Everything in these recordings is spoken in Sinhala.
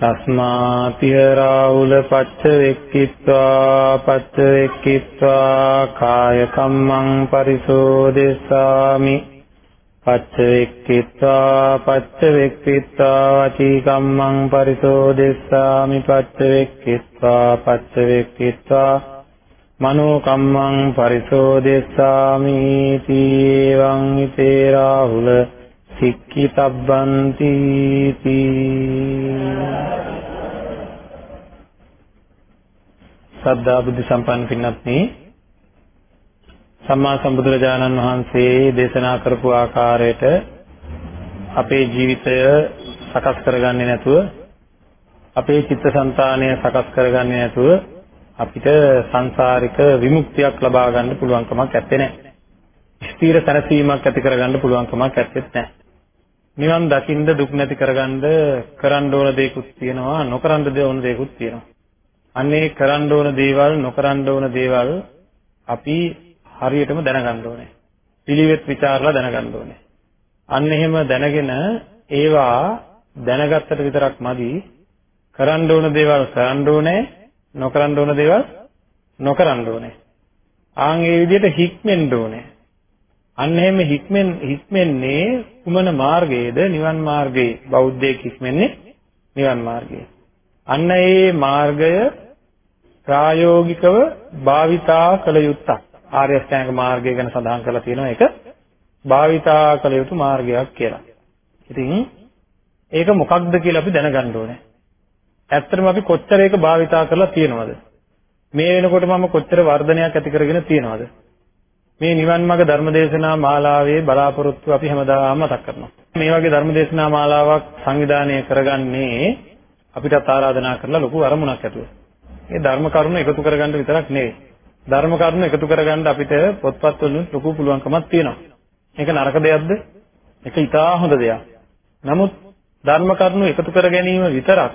තස්මාතිය රාහුල පච්ච වෙක්කිත්වා පච්ච වෙක්කිත්වා කාය කම්මං පරිසෝදෙස්සාමි පච්ච වෙක්කිත්වා පච්ච වෙක්කිත්වා වචී කම්මං පරිසෝදෙස්සාමි පච්ච වෙක්කිත්වා පච්ච වෙක්කිත්වා මනෝ කම්මං පරිසෝදෙස්සාමි තීවං හිතේ රාහුල සික්ඛිතබ්බන්ති සද්ධා බුද්ධ සම්පන්න පින්වත්නි සම්මා සම්බුදුරජාණන් වහන්සේ දේශනා කරපු ආකාරයට අපේ ජීවිතය සකස් කරගන්නේ නැතුව අපේ චිත්තසංතානය සකස් කරගන්නේ නැතුව අපිට සංසාරික විමුක්තියක් ලබා ගන්න පුළුවන් කමක් නැත්තේ නෑ. ස්ථීර සැනසීමක් ඇති කරගන්න පුළුවන් කමක් නැත්තේ නෑ. නිවන් දකින්න දුක් නැති කරගන්න කරන්න ඕන දේකුත් තියෙනවා නොකරන්න ඕන දේකුත් තියෙනවා. අන්නේ කරන්න ඕන දේවල් නොකරන්න ඕන දේවල් අපි හරියටම දැනගන්න ඕනේ. පිළිවෙත් ਵਿਚාරලා දැනගන්න ඕනේ. අන්න එහෙම දැනගෙන ඒවා දැනගත්තට විතරක් මදි. කරන්න ඕන දේවල් කරන්න ඕනේ, නොකරන්න ඕන දේවල් නොකරන්න ඕනේ. ආන් ඒ විදිහට හික්මෙන්න ඕනේ. අන්න එහෙම හික්මෙන් හික්මෙන්නේ කුමන මාර්ගයේද නිවන් මාර්ගයේ බෞද්ධයෙක් හික්මෙන්නේ නිවන් මාර්ගයේ අන්න ඒ මාර්ගය ප්‍රායෝගිකව භාවිතා කළ යුත්තක් ආර්ය අෂ්ටාංග මාර්ගය ගැන සඳහන් කරලා තියෙනවා ඒක භාවිතා කළ යුතු මාර්ගයක් කියලා. ඉතින් ඒක මොකක්ද කියලා අපි දැනගන්න ඕනේ. ඇත්තටම අපි කොච්චර ඒක භාවිතා කරලා තියෙනවද? මේ වෙනකොට මම කොච්චර වර්ධනයක් ඇති කරගෙන තියෙනවද? මේ නිවන් මාර්ග ධර්මදේශනා මාලාවේ බලාපොරොත්තු අපි හැමදාම මතක් කරනවා. මේ වගේ ධර්මදේශනා මාලාවක් සංවිධානය කරගන්නේ අපිට ආරාධනා කරලා ලොකු අරමුණක් ඇතුව. මේ ධර්ම කරුණු එකතු කරගන්න විතරක් නෙවෙයි. ධර්ම කරුණු එකතු කරගන්න අපිට පොත්පත් වලින් ලොකු පුළුවන්කමක් තියෙනවා. මේක නරක දෙයක්ද? ඒක ඉතා හොඳ දෙයක්. නමුත් ධර්ම කරුණු එකතු කර ගැනීම විතරක්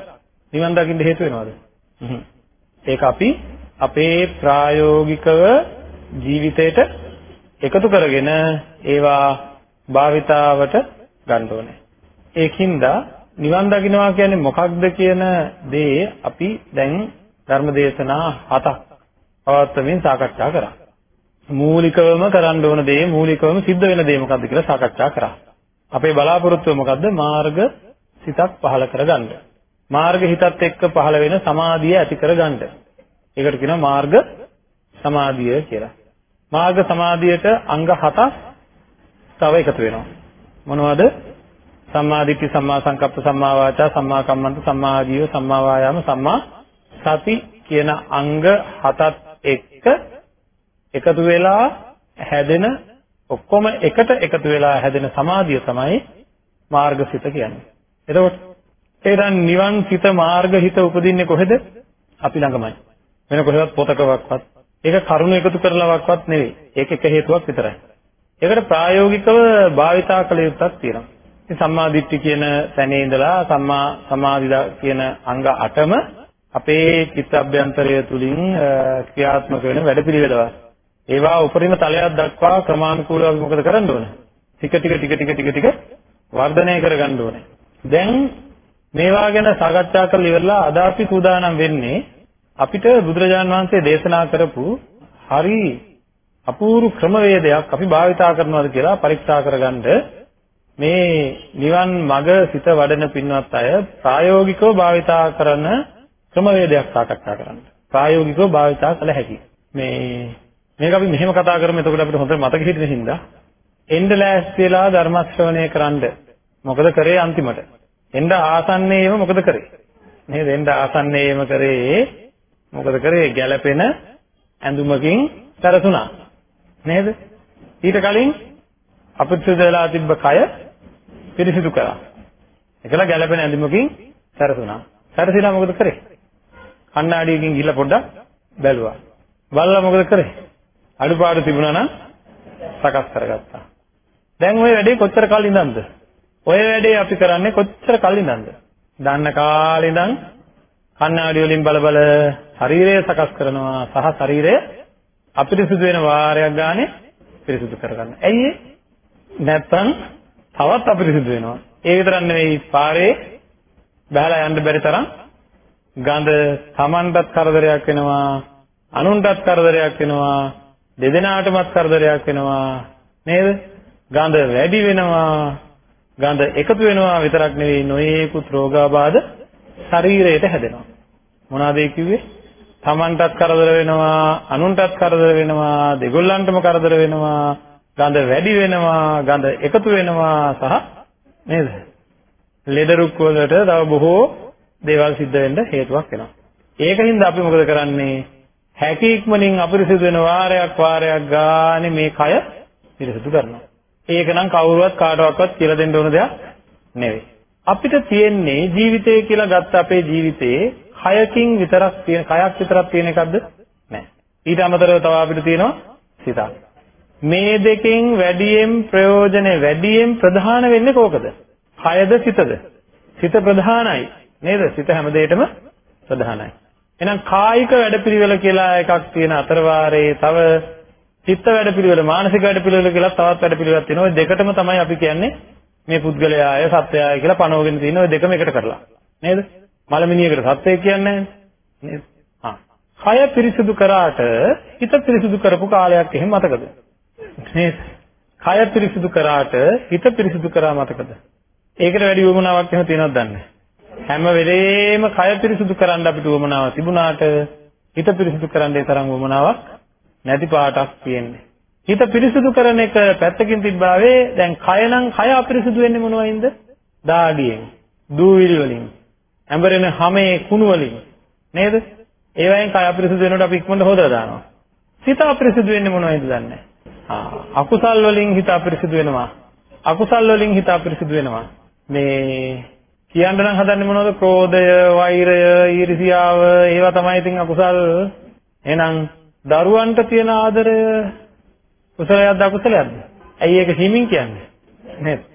නිවන් දකින්න හේතු වෙනවද? ඒක අපි අපේ ප්‍රායෝගිකව ජීවිතේට එකතු කරගෙන ඒවා භාවිතාවට ගන්න ඕනේ. ඒකින්ද නිවන් දකින්නවා කියන්නේ මොකක්ද කියන දේ අපි දැන් ධර්මදේශනා හතක් පවත්වමින් සාකච්ඡා කරා. මූලිකවම කරන්න ඕන දේ මූලිකවම සිද්ධ වෙන දේ මොකක්ද කියලා සාකච්ඡා කරා. අපේ බලාපොරොත්තුව මොකද්ද? මාර්ග සිතක් පහළ කරගන්න. මාර්ග හිතත් එක්ක පහළ වෙන සමාධිය ඇති කරගන්න. ඒකට කියනවා මාර්ග සමාධිය කියලා. මාර්ග සමාධියට අංග 7ක් තව එකතු වෙනවා. මොනවද? සම්මා දිට්ඨි, සම්මා සංකප්ප, සම්මා වාචා, සම්මා කම්මන්ත, සම්මා ආජීව, සම්මා වායාම, සම්මා සති කියන අංග හතත් එක්ක එකතු වෙලා හැදෙන ඔක්කොම එකට එකතු වෙලා හැදෙන සමාධිය තමයි මාර්ගසිත කියන්නේ. එතකොට ඒතන් නිවන් සිත මාර්ගහිත උපදින්නේ කොහෙද? අපි ළඟමයි. වෙන කොහෙවත් පොතකවත් ඒක කරුණු එකතු කරලවක්වත් නෙවෙයි. ඒක එක හේතුවක් විතරයි. ඒකට ප්‍රායෝගිකව භාවිතා කළ යුත්තක් තියෙනවා. ඉතින් සම්මා දිට්ඨි කියන තැනේ ඉඳලා සම්මා සමාධි කියන අංග 8ම අපේ චිත්ත අභ්‍යන්තරය තුලින් ක්‍රියාත්මක වෙන වැඩපිළිවෙලවල්. ඒවා උපරිම තලයක් දක්වා ක්‍රමානුකූලව අපි මොකද කරන්න ඕනේ? ටික ටික ටික ටික ටික ටික වර්ධනය කරගන්න ඕනේ. දැන් මේවා ගැන සාකච්ඡා කරලා ඉවරලා අද අපි සූදානම් වෙන්නේ අපිට බුදුරජාන් වහන්සේ දේශනා කරපු හරි අපූර්ව ක්‍රමවේදයක් අපි භාවිතා කරනවාද කියලා පරීක්ෂා කරගන්න මේ නිවන් මඟ සිත වඩන පින්වත් අය ප්‍රායෝගිකව භාවිතා කරන ක්‍රමවේදයක් සාකච්ඡා කරන්න. ප්‍රායෝගිකව භාවිතා කළ හැකියි. මේ මේක අපි මෙහෙම කතා කරමු එතකොට අපිට හොඳට මතක හිටින හින්දා එන්න ලෑස්තිලා ධර්ම ශ්‍රවණය කරන්න මොකද කරේ අන්තිමට එන්න ආසන්නයේම මොකද කරේ නේද එන්න ආසන්නයේම කරේ මොකද කරේ? ගැළපෙන ඇඳුමකින් සැරසුණා. නේද? ඊට කලින් අපිරිසුදු වෙලා තිබ්බ කය පිරිසිදු කරා ඒකල ගැළපෙන ඇඳුමකින් සැරසුණා. සැරසිලා මොකද කරේ? කණ්ණාඩියකින් ගිහලා පොඩ්ඩක් බැලුවා. බලලා මොකද කරේ? අඩුපාඩු තිබුණා නම් සකස් කරගත්තා. දැන් ওই වැඩේ කොච්චර කල් ඉඳන්ද? ඔය වැඩේ අපි කරන්නේ කොච්චර කල් ඉඳන්ද? දන්න කාලේ ඉඳන් කණ්ණාඩි වලින් බල බල ශරීරය සකස් කරනවා සහ ශරීරය අපිරිසුදු වෙන වාරයක් ගානේ පිරිසුදු කරගන්න. ඇයි නැත්තම් තවත් අපිරිසුදු වෙනවා. ඒ විතරක් නෙවෙයි පාරේ බහලා යන්න බැරි තරම් ගඳ Tamanටත් කරදරයක් වෙනවා අනුන්ටත් කරදරයක් වෙනවා දෙදෙනාටමත් කරදරයක් වෙනවා නේද? ගඳ වැඩි වෙනවා. ගඳ එකතු වෙනවා විතරක් නෙවෙයි නොයේකුත් රෝගාබාධ ශරීරයට හැදෙනවා. මොනවාද ඒ කිව්වේ? Tamanටත් කරදර වෙනවා, අනුන්ටත් කරදර වෙනවා, දෙගොල්ලන්ටම කරදර වෙනවා, ගඳ වැඩි වෙනවා, ගඳ එකතු වෙනවා සහ නේද? ලෙඩ රුක් වලට තව බොහෝ දේවල් සිද්ධ වෙන්න හේතුවක් වෙනවා. ඒකින්ද අපි මොකද කරන්නේ? හැකි ඉක්මනින් අපිරිසිදු වෙන වාරයක් වාරයක් ගානේ මේ කය පිරිසිදු කරනවා. ඒක නම් කවුරුවත් කාටවත් කියලා දෙන්න ඕන දෙයක් නෙවෙයි. අපිට තියෙන්නේ ජීවිතය කියලා ගත්ත අපේ ජීවිතේ කයකින් විතරක් තියෙන කයක් විතරක් තියෙන එකක්ද නැහැ. ඊට අමතරව තව අපිට තියෙනවා සිතක්. මේ දෙකෙන් වැඩියෙන් ප්‍රයෝජනේ වැඩියෙන් ප්‍රධාන වෙන්නේ කෝකද? කයද සිතද? සිත ප්‍රධානයි නේද? සිත හැම දෙයකටම ප්‍රධානයි. එහෙනම් කායික වැඩපිළිවෙල කියලා එකක් තියෙන අතරවාරයේ තව චිත්ත වැඩපිළිවෙල මානසික වැඩපිළිවෙල කියලා තවත් වැඩපිළිවෙලක් තියෙනවා. ඒ දෙකටම තමයි අපි කියන්නේ මේ පුද්ගලයාය සත්‍යයය කියලා පනවගෙන තියෙන ඔය දෙකම එකට කරලා. නේද? මලමිනියකට සත්‍යය කියන්නේ නේද? කය පිරිසිදු කරාට හිත පිරිසිදු කරපු කාලයක් එහෙම මතකද? නේද? කය පිරිසිදු කරාට හිත පිරිසිදු කරා මතකද? ඒකට වැඩි වුණාවක් එහෙම තියෙනවද දන්නේ. හැම වෙලේම කය පිරිසුදු කරන්න අපිට උවමනාව තිබුණාට හිත පිරිසුදු කරන්න ඒ තරම් උවමනාවක් නැති පාටක් තියෙන්නේ. හිත පිරිසුදු කරන එක පැත්තකින් තිබ්බාවේ දැන් කය නම් කය අපිරිසුදු වෙන්නේ මොනවයින්ද? දාඩියෙන්, දූවිලි වලින්, ඇඹරෙන හැමේ කුණු වලින් නේද? ඒවයින් කය අපිරිසුදු වෙනකොට අපි ඉක්මනට හොදලා දානවා. හිත අපිරිසුදු වෙන්නේ මොනවයින්ද දන්නේ නැහැ. අකුසල් වලින් හිත අපිරිසුදු වෙනවා. අකුසල් වලින් හිත අපිරිසුදු වෙනවා. මේ කියන්න නම් හදන්නේ මොනවද? ක්‍රෝධය, වෛරය, ඊර්ෂියාව, ඒවා තමයි ඉතින් අකුසල්. එහෙනම් දරුවන්ට තියෙන ආදරය කුසලයක්ද අකුසලයක්ද? ඇයි ඒක හිමින් කියන්නේ? නේද?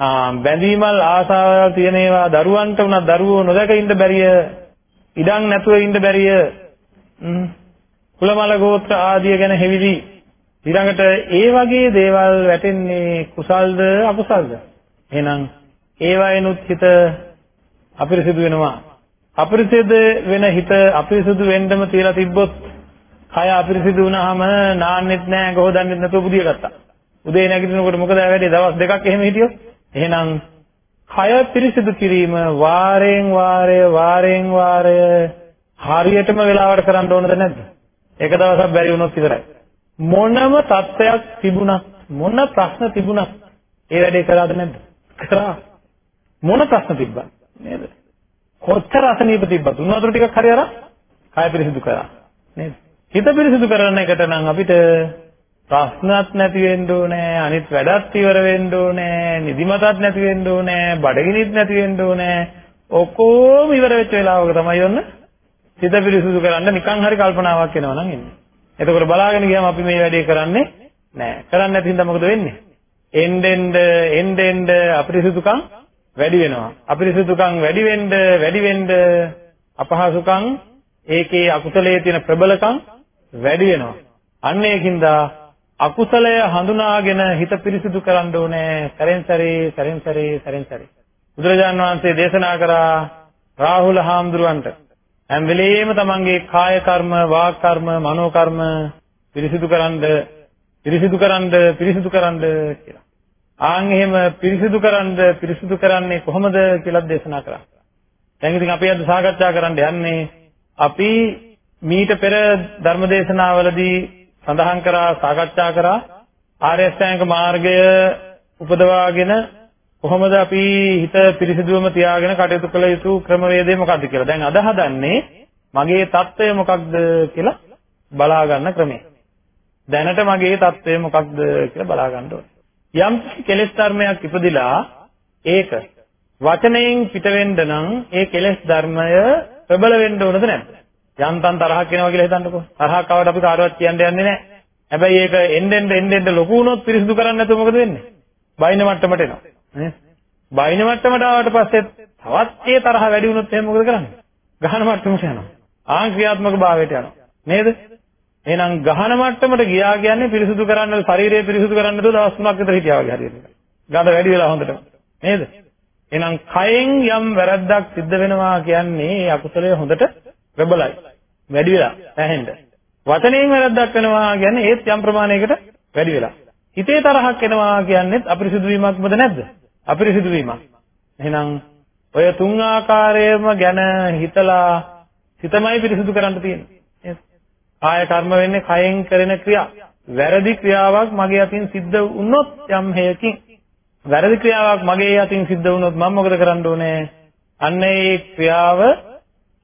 ආ බැඳීමල් ආසාවල් තියෙන ඒවා දරුවන්ට උනත් දරුවෝ නොදක ඉන්න බැරිය, ඉඩම් නැතුව ඉන්න බැරිය. කුලමල ගෝත්‍ර ආදිය ගැන හෙවිලි ඊළඟට ඒ වගේ දේවල් වැටෙන්නේ කුසල්ද අකුසල්ද? එහෙනම් ඒවයිනුත් හිත අපිරිසිදු වෙනවා. අපිරිසිදු වෙන හිත අපිරිසිදු වෙන්නම තියලා තිබ්බොත් කය අපිරිසිදු වුණාම නාන්නෙත් නෑ ගොහදන්නෙත් නැතුව බුදිය ගත්තා. උදේ නැගිටිනකොට මොකද වැඩේ දවස් දෙකක් එහෙම හිටියොත්? එහෙනම් කය පිරිසිදු කිරීම වාරයෙන් වාරය වාරයෙන් වාරය හරියටම වෙලාවට කරන්න ඕනද නැද්ද? එක දවසක් බැරි වුණොත් ඉවරයි. මොනම තත්ත්වයක් තිබුණත් මොන ප්‍රශ්න තිබුණත් ඒ වැඩේ කරාද නැද්ද? කරා. මොන ප්‍රශ්න තිබ්බත් නේද? කොච්චර අසනීප තිබ්බත් උන් වතුර ටිකක් හරි අරන් කය පිරිසිදු කරා නේද? හිත පිරිසිදු කරන එකට නම් අපිට ප්‍රශ්නත් නැති වෙන්න ඕනේ අනිත් වැඩත් ඉවර වෙන්න ඕනේ නිදිමතත් නැති වෙන්න ඕනේ බඩගිනිත් නැති වෙන්න ඕනේ ඔක්කොම ඉවර වෙච්ච වෙලාවක තමයි ඔන්න හිත පිරිසිදු කරන්න නිකන් හරි කල්පනාවක් එනවා නම් එන්නේ. එතකොට බලාගෙන ගියාම අපි මේ වැඩේ කරන්නේ නැහැ. කරන්නේ නැති හින්දා මොකද වෙන්නේ? එන්නෙන්ද එන්නෙන්ද අපිරිසිදුකම් වැඩි වෙනවා. අපිරිසුදුකම් වැඩි වෙන්න වැඩි වෙන්න අපහසුකම් ඒකේ අකුසලයේ තියෙන ප්‍රබලකම් වැඩි වෙනවා. අන්න ඒකින්ද අකුසලය හඳුනාගෙන හිත පිරිසිදු කරන්න ඕනේ. සැරෙන් සැරේ සැරෙන් සැරේ සැරෙන් සැරේ. බුදුරජාන් වහන්සේ දේශනා කරා රාහුල හාමුදුරුවන්ට හැම වෙලෙම තමන්ගේ කාය කර්ම, වාක් කර්ම, මනෝ කර්ම පිරිසිදු කරන්ද පිරිසිදු කරන්ද පිරිසිදු කරන්ද කියලා. ආන් එහෙම පිරිසිදු කරන්න පිරිසිදු කරන්නේ කොහොමද කියලා දේශනා කරා. දැන් ඉතින් අපි අද සාකච්ඡා කරන්න යන්නේ අපි මීට පෙර ධර්මදේශනාවලදී සඳහන් කරා සාකච්ඡා කරා ආර්ය අෂ්ටාංග මාර්ගය උපදවාගෙන කොහොමද අපි හිත පිරිසිදුවම තියාගෙන කටයුතු කළ යුතු ක්‍රමවේදය මොකක්ද කියලා. දැන් අද හදන්නේ මගේ தত্ত্বය මොකක්ද කියලා බලා ගන්න ක්‍රමය. දැනට මගේ தত্ত্বය මොකක්ද කියලා බලා ගන්න ඕනේ. යම් කෙලෙස් ධර්මයක් ඉපදිලා ඒක වචනයෙන් පිට වෙන්න නම් ඒ කෙලෙස් ධර්මය ප්‍රබල වෙන්න ඕනද නැද්ද? යන්තම් තරහක් එනවා කියලා හිතන්නකෝ. තරහක් ආවට අපි කාටවත් කියන්න යන්නේ නැහැ. හැබැයි ඒක එන්න එන්න එන්න ලොකු වුණොත් පිරිසිදු කරන්නේ නැතුව මොකද වෙන්නේ? බයින මට්ටමට එනවා. නේ? බයින මට්ටමට ආවට පස්සේ තවත් ඒ තරහ වැඩි වුණොත් එහෙනම් මොකද කරන්නේ? ගහන මට්ටමට යනවා. ආන් ක්‍රියාත්මක භාවයට යනවා. නේද? එහෙනම් ගහන මට්ටමට ගියා කියන්නේ පිරිසුදු කරන්න ශරීරය පිරිසුදු කරන්න නේද දවස් 3ක් විතර හිටියා වගේ හරියට. ගඳ වැඩි වෙලා හොඳට. නේද? එහෙනම් කයෙන් යම් වැරද්දක් සිද්ධ වෙනවා කියන්නේ අකුසලයේ හොඳට ප්‍රබලයි. වැඩි වෙලා ඇහෙන්න. වචනයෙන් වැරද්දක් වෙනවා කියන්නේ ඒත් යම් ප්‍රමාණයකට වැඩි වෙලා. හිතේ තරහක් එනවා කියන්නේත් අපිරිසිදු වීමක්මද නැද්ද? අපිරිසිදු වීමක්. එහෙනම් ඔය තුන් ආකාරයේම ගැන හිතලා හිතමයි පිරිසිදු කරන්න තියෙන්නේ. කාය කර්ම වෙන්නේ කයෙන් කරන ක්‍රියා. වැරදි ක්‍රියාවක් මගේ අතින් සිද්ධ වුණොත් යම් හේයකින් වැරදි ක්‍රියාවක් මගේ අතින් සිද්ධ වුණොත් මම මොකද කරන්න ඕනේ? අන්න ඒ ක්‍රියාව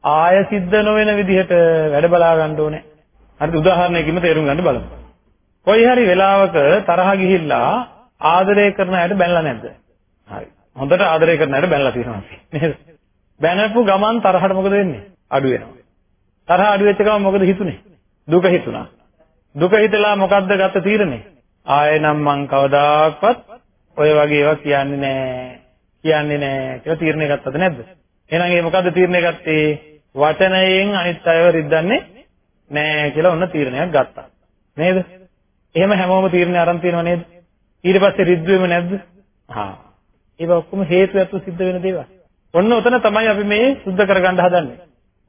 ආය සිද්ධ නොවන විදිහට වැඩ බලා ගන්න ඕනේ. හරිද? උදාහරණයකින් තේරුම් ගන්න බලමු. කොයි හරි වෙලාවක තරහ ගිහිල්ලා ආදරය කරන අයට බැනලා නැද්ද? හරි. හොඳට ආදරය කරන අයට බැනලා තියෙනවා නේද? බැනපු ගමන් තරහට මොකද වෙන්නේ? අඩු වෙනවා. තරහ අඩු වෙච්ච ගමන් මොකද හිතුනේ? දුක හිතුණා. දුක හිතලා මොකද්ද ගත්ත තීරණේ? ආයෙ නම් මං කවදාක්වත් ඔය වගේ ඒවා කියන්නේ නෑ. කියන්නේ නෑ කියලා තීරණය ගත්තද නැද්ද? එහෙනම් ඒ මොකද්ද තීරණය ගත්තේ? වචනයෙන් අනිත් අයව රිද්දන්නේ නෑ කියලා ඔන්න තීරණයක් ගත්තා. නේද? එහෙම හැමෝම තීරණේ අරන් තියෙනව නේද? ඊට පස්සේ රිද්දුවෙම නැද්ද? හා. ඒක ඔක්කොම හේතු ඇතුව සිද්ධ වෙන දේවල්. ඔන්න ඔතන තමයි අපි මේ සුද්ධ කරගන්න හදන්නේ.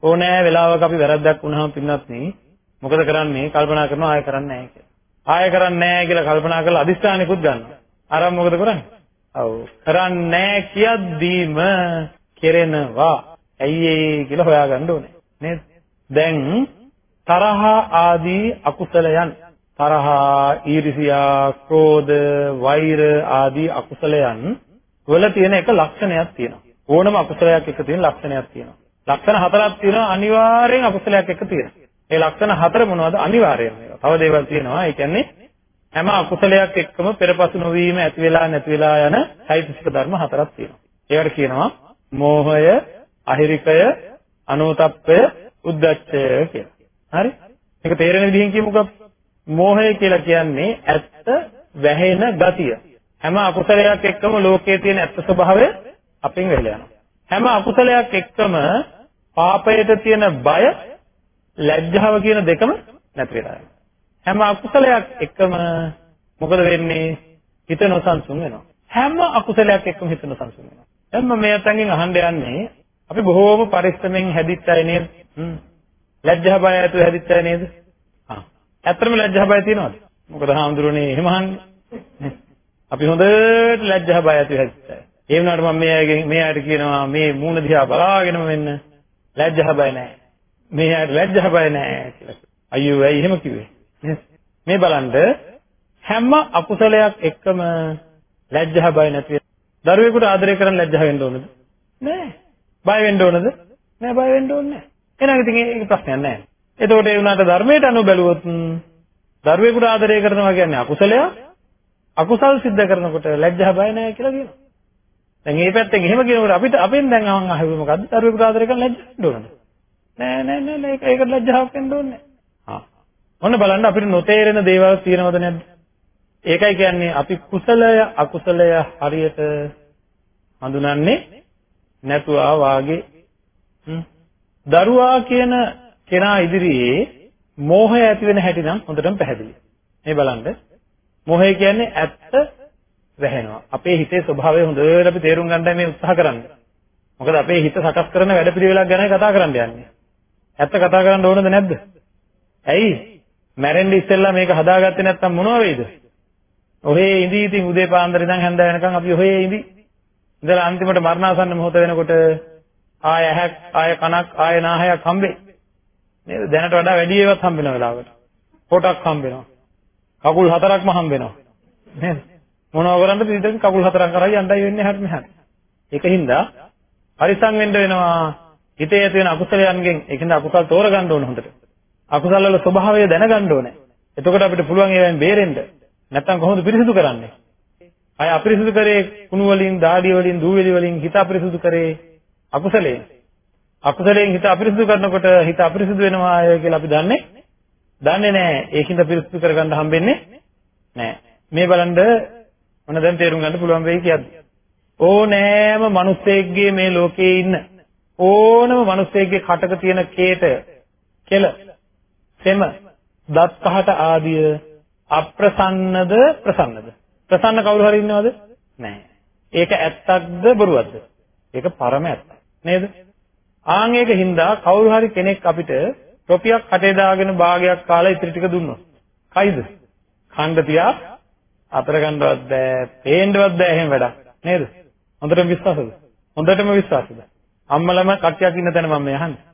ඕනෑ වෙලාවක අපි වැරද්දක් වුණාම පින්නත් නේ මොකද කරන්නේ? කල්පනා කරනවා ආයෙ කරන්නේ නැහැ කියලා. ආයෙ කරන්නේ නැහැ කියලා කල්පනා කරලා අදිස්ථානෙකුත් ගන්නවා. අරන් මොකද කරන්නේ? ඔව්. කරන්නේ නැහැ කියද්දීම කෙරෙනවා. ඇයි ඒ කියලා හොයාගන්න ඕනේ. නේද? දැන් තරහ ආදී අකුසලයන් තරහා, ඊර්ෂියා, ක්‍රෝධ, වෛර ආදී අකුසලයන් වල තියෙන එක ලක්ෂණයක් තියෙනවා. ඕනම අකුසලයක් එක තියෙන ලක්ෂණයක් තියෙනවා. ලක්ෂණ හතරක් තියෙනවා අනිවාර්යෙන් අකුසලයක් එක තියෙනවා. ඒ ලක්ෂණ හතර මොනවද? අනිවාර්යයෙන්ම ඒවා. තව දේවල් තියෙනවා. ඒ කියන්නේ හැම අකුසලයක් එක්කම පෙරපසු නොවීම ඇති වෙලා නැති වෙලා යන චෛතසික ධර්ම හතරක් තියෙනවා. ඒවට කියනවා මෝහය, අහිරිකය, අනෝතප්පය, උද්ධච්චය කියලා. හරි? මේක තේරෙන විදිහෙන් කියමුකෝ. මෝහය කියලා කියන්නේ ඇත්ත වැහෙන ගතිය. හැම අකුසලයක් එක්කම ලෝකයේ තියෙන ඇත්ත ස්වභාවය අපෙන් වෙලා යනවා. හැම අකුසලයක් එක්කම පාපයට තියෙන බය, ලැජ්ජාව කියන දෙකම නැති වෙලා යනවා. හැම අකුසලයක් එක්කම මොකද වෙන්නේ? හිත නොසන්සුන් වෙනවා. හැම අකුසලයක් එක්කම හිත නොසන්සුන් වෙනවා. දැන් මම මේ අතංගෙන් අහන්න යන්නේ අපි බොහෝම පරිස්සමෙන් හැදිච්ච අය නේද? හ්ම්. ලැජ්ජා බය ඇතුව හැදිච්ච අය නේද? ඇත්තටම ලැජ්ජා බය තියෙනවද? මොකද හාමුදුරනේ එහෙම අහන්නේ. අපි හොඳට ලැජ්ජා බය ඇති හැදිච්චා. ඒ වුණාට මම මේ අයගෙන් මේ අයට කියනවා මේ මූණ දිහා බලාගෙනම වෙන්න ලැජ්ජා බය නැහැ. මේ අයට ලැජ්ජා බය නැහැ කියලා. අයියෝ ඇයි එහෙම කිව්වේ? මේ බලන්න හැම අකුසලයක් එක්කම ලැජ්ජා බය නැති වෙන. දරුවෙකුට ආදරය කරන් ලැජ්ජා වෙන්න ඕනද? නෑ. බය වෙන්න ඕනද? නෑ බය වෙන්න ඕනේ නෑ. එහෙනම් ඉතින් ඒක ප්‍රශ්නයක් නෑ. එතකොට ඒ වුණාට ධර්මයට අනුව බැලුවොත් දරුවෙකුට ආදරය කරනවා කියන්නේ අකුසලයක්. අකුසල් සිද්ධ කරනකොට ලැජ්ජා බය නැහැ කියලා කියනවා. දැන් මේ පැත්තෙන් එහෙම කියනකොට අපිට අපෙන් දැන් අහන් අහුවේ මොකද්ද? දරුවෙකුට ආදරය කරන ලැජ්ජා වෙන්න ඕනද? නෑ නෑ නෑ නෑ ඒක ඒකට ලැජ්ජාවක් වෙන්න ඕනේ නෑ. ඔන්න බලන්න අපිට නොතේරෙන දේවල් තියෙනවද නැද්ද? ඒකයි කියන්නේ අපි කුසලය අකුසලය හරියට හඳුනන්නේ නැතුවා වාගේ. දරුවා කියන කෙනා ඉදිරියේ මෝහය ඇති වෙන හැටි නම් හොඳටම පැහැදිලි. මේ බලන්න. මෝහය කියන්නේ ඇත්ත වැහෙනවා. අපේ හිතේ ස්වභාවය හොඳට අපි තේරුම් ගන්නයි මේ උත්සාහ කරන්නේ. මොකද අපේ හිත සකස් කරන වැඩපිළිවෙලක් ගැනයි කතා කරන්න යන්නේ. ඇත්ත කතා කරන්න ඕනද නැද්ද? ඇයි? මැරෙන්න ඉස්සෙල්ලා මේක හදාගත්තේ නැත්නම් මොනව වෙයිද? ඔහේ ඉඳී ඉතින් උදේ පාන්දර ඉඳන් හැන්ද වෙනකන් අපි ඔහේ ඉඳී. ඉඳලා අන්තිමට මරණාසන්න මොහොත වෙනකොට ආය ඇහක් ආය කනක් ආය නාහයක් හම්බෙයි. නේද? දැනට වඩා වැඩි ඒවත් හම්බ වෙන වෙලාවකට. කොටක් හම්බ වෙනවා. කකුල් හතරක්ම හම්බ වෙනවා. නේද? මොනව කරන්නද ඊට කකුල් හතරක් කරා යන්නයි වෙන්නේ හැට මෙහාට. ඒකින්ද පරිසං වෙන්න වෙනවා. හිතේ ඇති වෙන අකුසලයන්ගෙන් ඒකින්ද අකුසල් තෝරගන්න ඕන හොඳට. අකුසල වල ස්වභාවය දැනගන්න ඕනේ. එතකොට අපිට පුළුවන් ඒවෙන් බේරෙන්න. නැත්තම් කොහොමද පිරිසිදු කරන්නේ? අය අපිරිසිදු කරේ කුණු වලින්, දාඩිය වලින්, දූවිලි වලින් හිත අපිරිසිදු කරේ අකුසලයෙන්. අකුසලයෙන් හිත අපිරිසිදු කරනකොට හිත අපිරිසිදු වෙනවා කියලා අපි දන්නේ දන්නේ නැහැ. ඒකින්ද පිරිසිදු කරගන්න හම්බෙන්නේ නැහැ. මේ බලන්න මොන දැන් තේරුම් ගන්න පුළුවන් වෙයි කියද්දි. ඕනෑම මිනිස්සෙක්ගේ මේ ලෝකේ ඉන්න ඕනම මිනිස්සෙක්ගේ කටක තියෙන කේට කෙල සෙම දත් පහට ආදිය අප්‍රසන්නද ප්‍රසන්නද ප්‍රසන්න කවුරු හරි ඉන්නවද? නැහැ ඒක ඇත්තක්ද බොරුවක්ද? ඒක පරම ඇත්ත. නේද? ආන් ඒක හින්දා කවුරු හරි කෙනෙක් අපිට ටොපියක් කටේ දාගෙන භාගයක් කාලා ඉතිරි ටික දුන්නොත් කයිද? ඛණ්ඩ තියා අතර ගන්නවත් බෑ පේන්නවත් බෑ එහෙම වැඩක්. නේද? හොඳටම විශ්වාසද? හොඳටම විශ්වාසද? අම්මලම කට්ටියක් ඉන්න තැන මම මේ අහන්නේ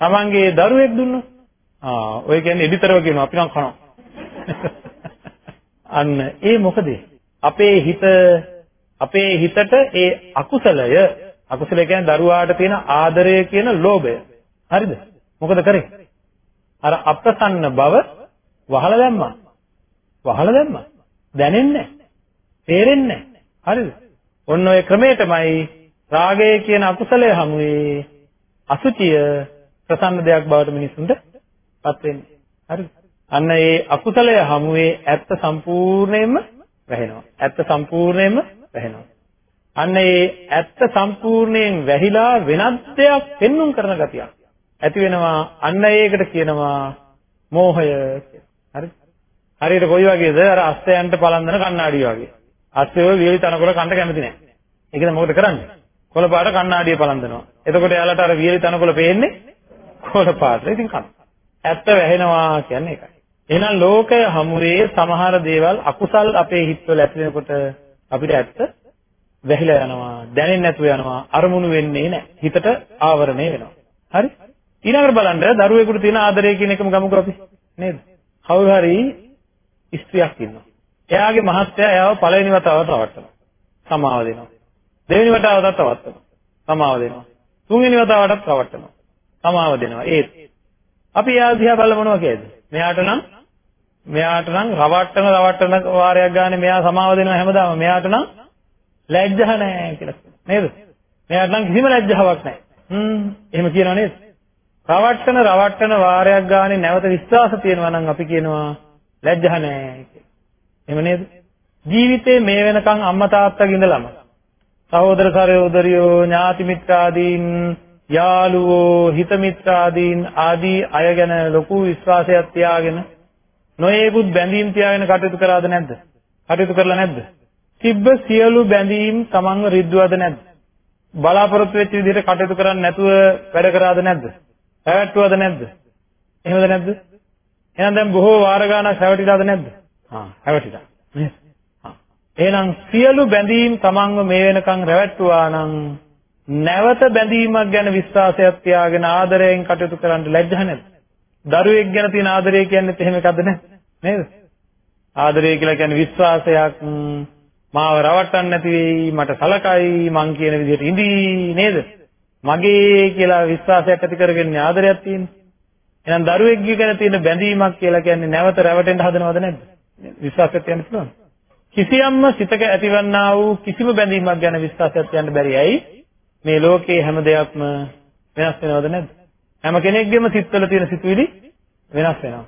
තමන්ගේ දරුවෙක් දුන්නොත්? ආ ඔය කියන්නේ එඩිතරව කියනවා. අපි නම් කනවා අන්න ඒ මොකද? අපේ හිත අපේ හිතට ඒ අකුසලය අකුසලය කියන්නේ දරුවාට තියෙන ආදරය කියන ලෝභය. හරිද? මොකද කරේ? අර අප්‍රසන්න බව වහලා දැම්මා. වහලා දැම්මා. දැනෙන්නේ තේරෙන්නේ හරිද? ඔන්න ඔය ක්‍රමයටමයි රාගය කියන අකුසලය හැමුවේ අසුචිය ප්‍රසන්න දෙයක් බවට මිනිසුන්ට පත් වෙන්නේ. හරිද? අන්න ඒ අකුසලය හැමුවේ ඇත්ත සම්පූර්ණයෙන්ම වැහෙනවා. ඇත්ත සම්පූර්ණයෙන්ම වැහෙනවා. අන්න ඒ ඇත්ත සම්පූර්ණයෙන් වැහිලා වෙනත් දෙයක් පෙන්눔 කරන ගතියක් ඇති වෙනවා. අන්න ඒකට කියනවා මෝහය කියලා. හරිද? හරියට කොයි වගේද? අර අස්තයන්ට පලන්දන කණ්ණාඩිය වගේ. අස්තයෝ වියලි තනකොළ කන්න කැමති නැහැ. ඒකද මොකද කරන්නේ? කොළ පාට කණ්ණාඩිය පලන්දනවා. එතකොට එයාලට අර වියලි තනකොළ පේන්නේ කොළ පාට. ඉතින් කන. ඇත්ත වැහෙනවා කියන්නේ ඒකයි. එහෙනම් ලෝකය හමුරේ සමහර දේවල් අකුසල් අපේ හිතවල ඇති වෙනකොට අපිට ඇත්ත වැහිලා යනවා, දැනෙන්නේ නැතුව යනවා, අරමුණු වෙන්නේ නැහැ. හිතට ආවරණය වෙනවා. හරි? ඊළඟට බලන්න දරුවෙකුට තියෙන ආදරය කියන එකම ගමුකෝ අපි. නේද? කවුරු හරි ස්ත්‍රියක් ඉන්නවා. එයාගේ මහත්තයා එයාව පළවෙනි වතාවට රවට්ටනවා. සමාව දෙනවා. දෙවෙනි වතාවටත් රවට්ටනවා. සමාව දෙනවා. තුන්වෙනි වතාවටත් රවට්ටනවා. සමාව දෙනවා. ඒත් අපි එයා දිහා බලලා මොනවා කියයිද? මෙයාට නම් මෙයාට නම් රවට්ටන රවට්ටන වාරයක් ගානේ මෙයා සමාව දෙනවා හැමදාම. මෙයාට නම් ලැජ්ජහ නැහැ කියලා නේද? මෙයාට නම් කිසිම ලැජ්ජාවක් නැහැ. හ්ම් එහෙම කියනවා නේද? රවට්ටන රවට්ටන වාරයක් ගානේ නැවත විශ්වාස තියෙනවා නම් අපි කියනවා ලැජ්ජහ නැහැ කියලා. එහෙම නේද? ජීවිතේ මේ වෙනකන් අම්මා තාත්තගේ ඉඳලම සහෝදර සහෝදරියෝ ඥාති මිත්‍රාදීන් යාළුවෝ හිත මිත්‍රාදීන් ආදී අය ගැන ලොකු විශ්වාසයක් තියාගෙන නොයේකුත් බැඳීම් තියාගෙන කටයුතු කරාද නැද්ද? කටයුතු කරලා නැද්ද? තිබ්බ සියලු බැඳීම් තමන්ව රිද්දුවද නැද්ද? බලාපොරොත්තු වෙච්ච විදිහට කටයුතු කරන්නේ නැතුව වැඩ කරාද නැද්ද? පැවැත්වුවද නැද්ද? එහෙමද නැද්ද? එහෙනම් දැන් බොහෝ වාර ගානක් හැවටිලාද නැද්ද? හා හැවටිලා. නේද? එහෙනම් සියලු බැඳීම් තමන්ව මේ වෙනකන් රැවට්ටුවා නම් නැවත බැඳීමක් ගැන විශ්වාසයක් තියාගෙන ආදරයෙන් කටයුතු කරන්න ලැජ්ජහ නැද්ද? දරුවෙක් ගැන තියෙන ආදරය කියන්නේත් එහෙම එකක්ද නේද? ආදරය කියලා කියන්නේ විශ්වාසයක් මාව රවට්ටන්න නැති වෙයි මට සලකයි මං කියන විදිහට ඉඳී නේද? මගේ කියලා විශ්වාසයක් ඇති කරගෙන ආදරයක් තියෙන්නේ. එහෙනම් දරුවෙක් ගැන තියෙන බැඳීමක් කියලා කියන්නේ නැවත රැවටෙන්න හදනවද නැද්ද? විශ්වාසයක් තියන්න පුළුවන්. කිසියම්ම සිතක ඇතිවන්නා වූ කිසිම බැඳීමක් ගැන විශ්වාසයක් තියන්න බැරි ඇයි? මේ ලෝකේ හැම දෙයක්ම වෙනස් වෙනවද නැද්ද? හැම කෙනෙක්ගේම සිත්වල තියෙන සිතුවිලි වෙනස් වෙනවා.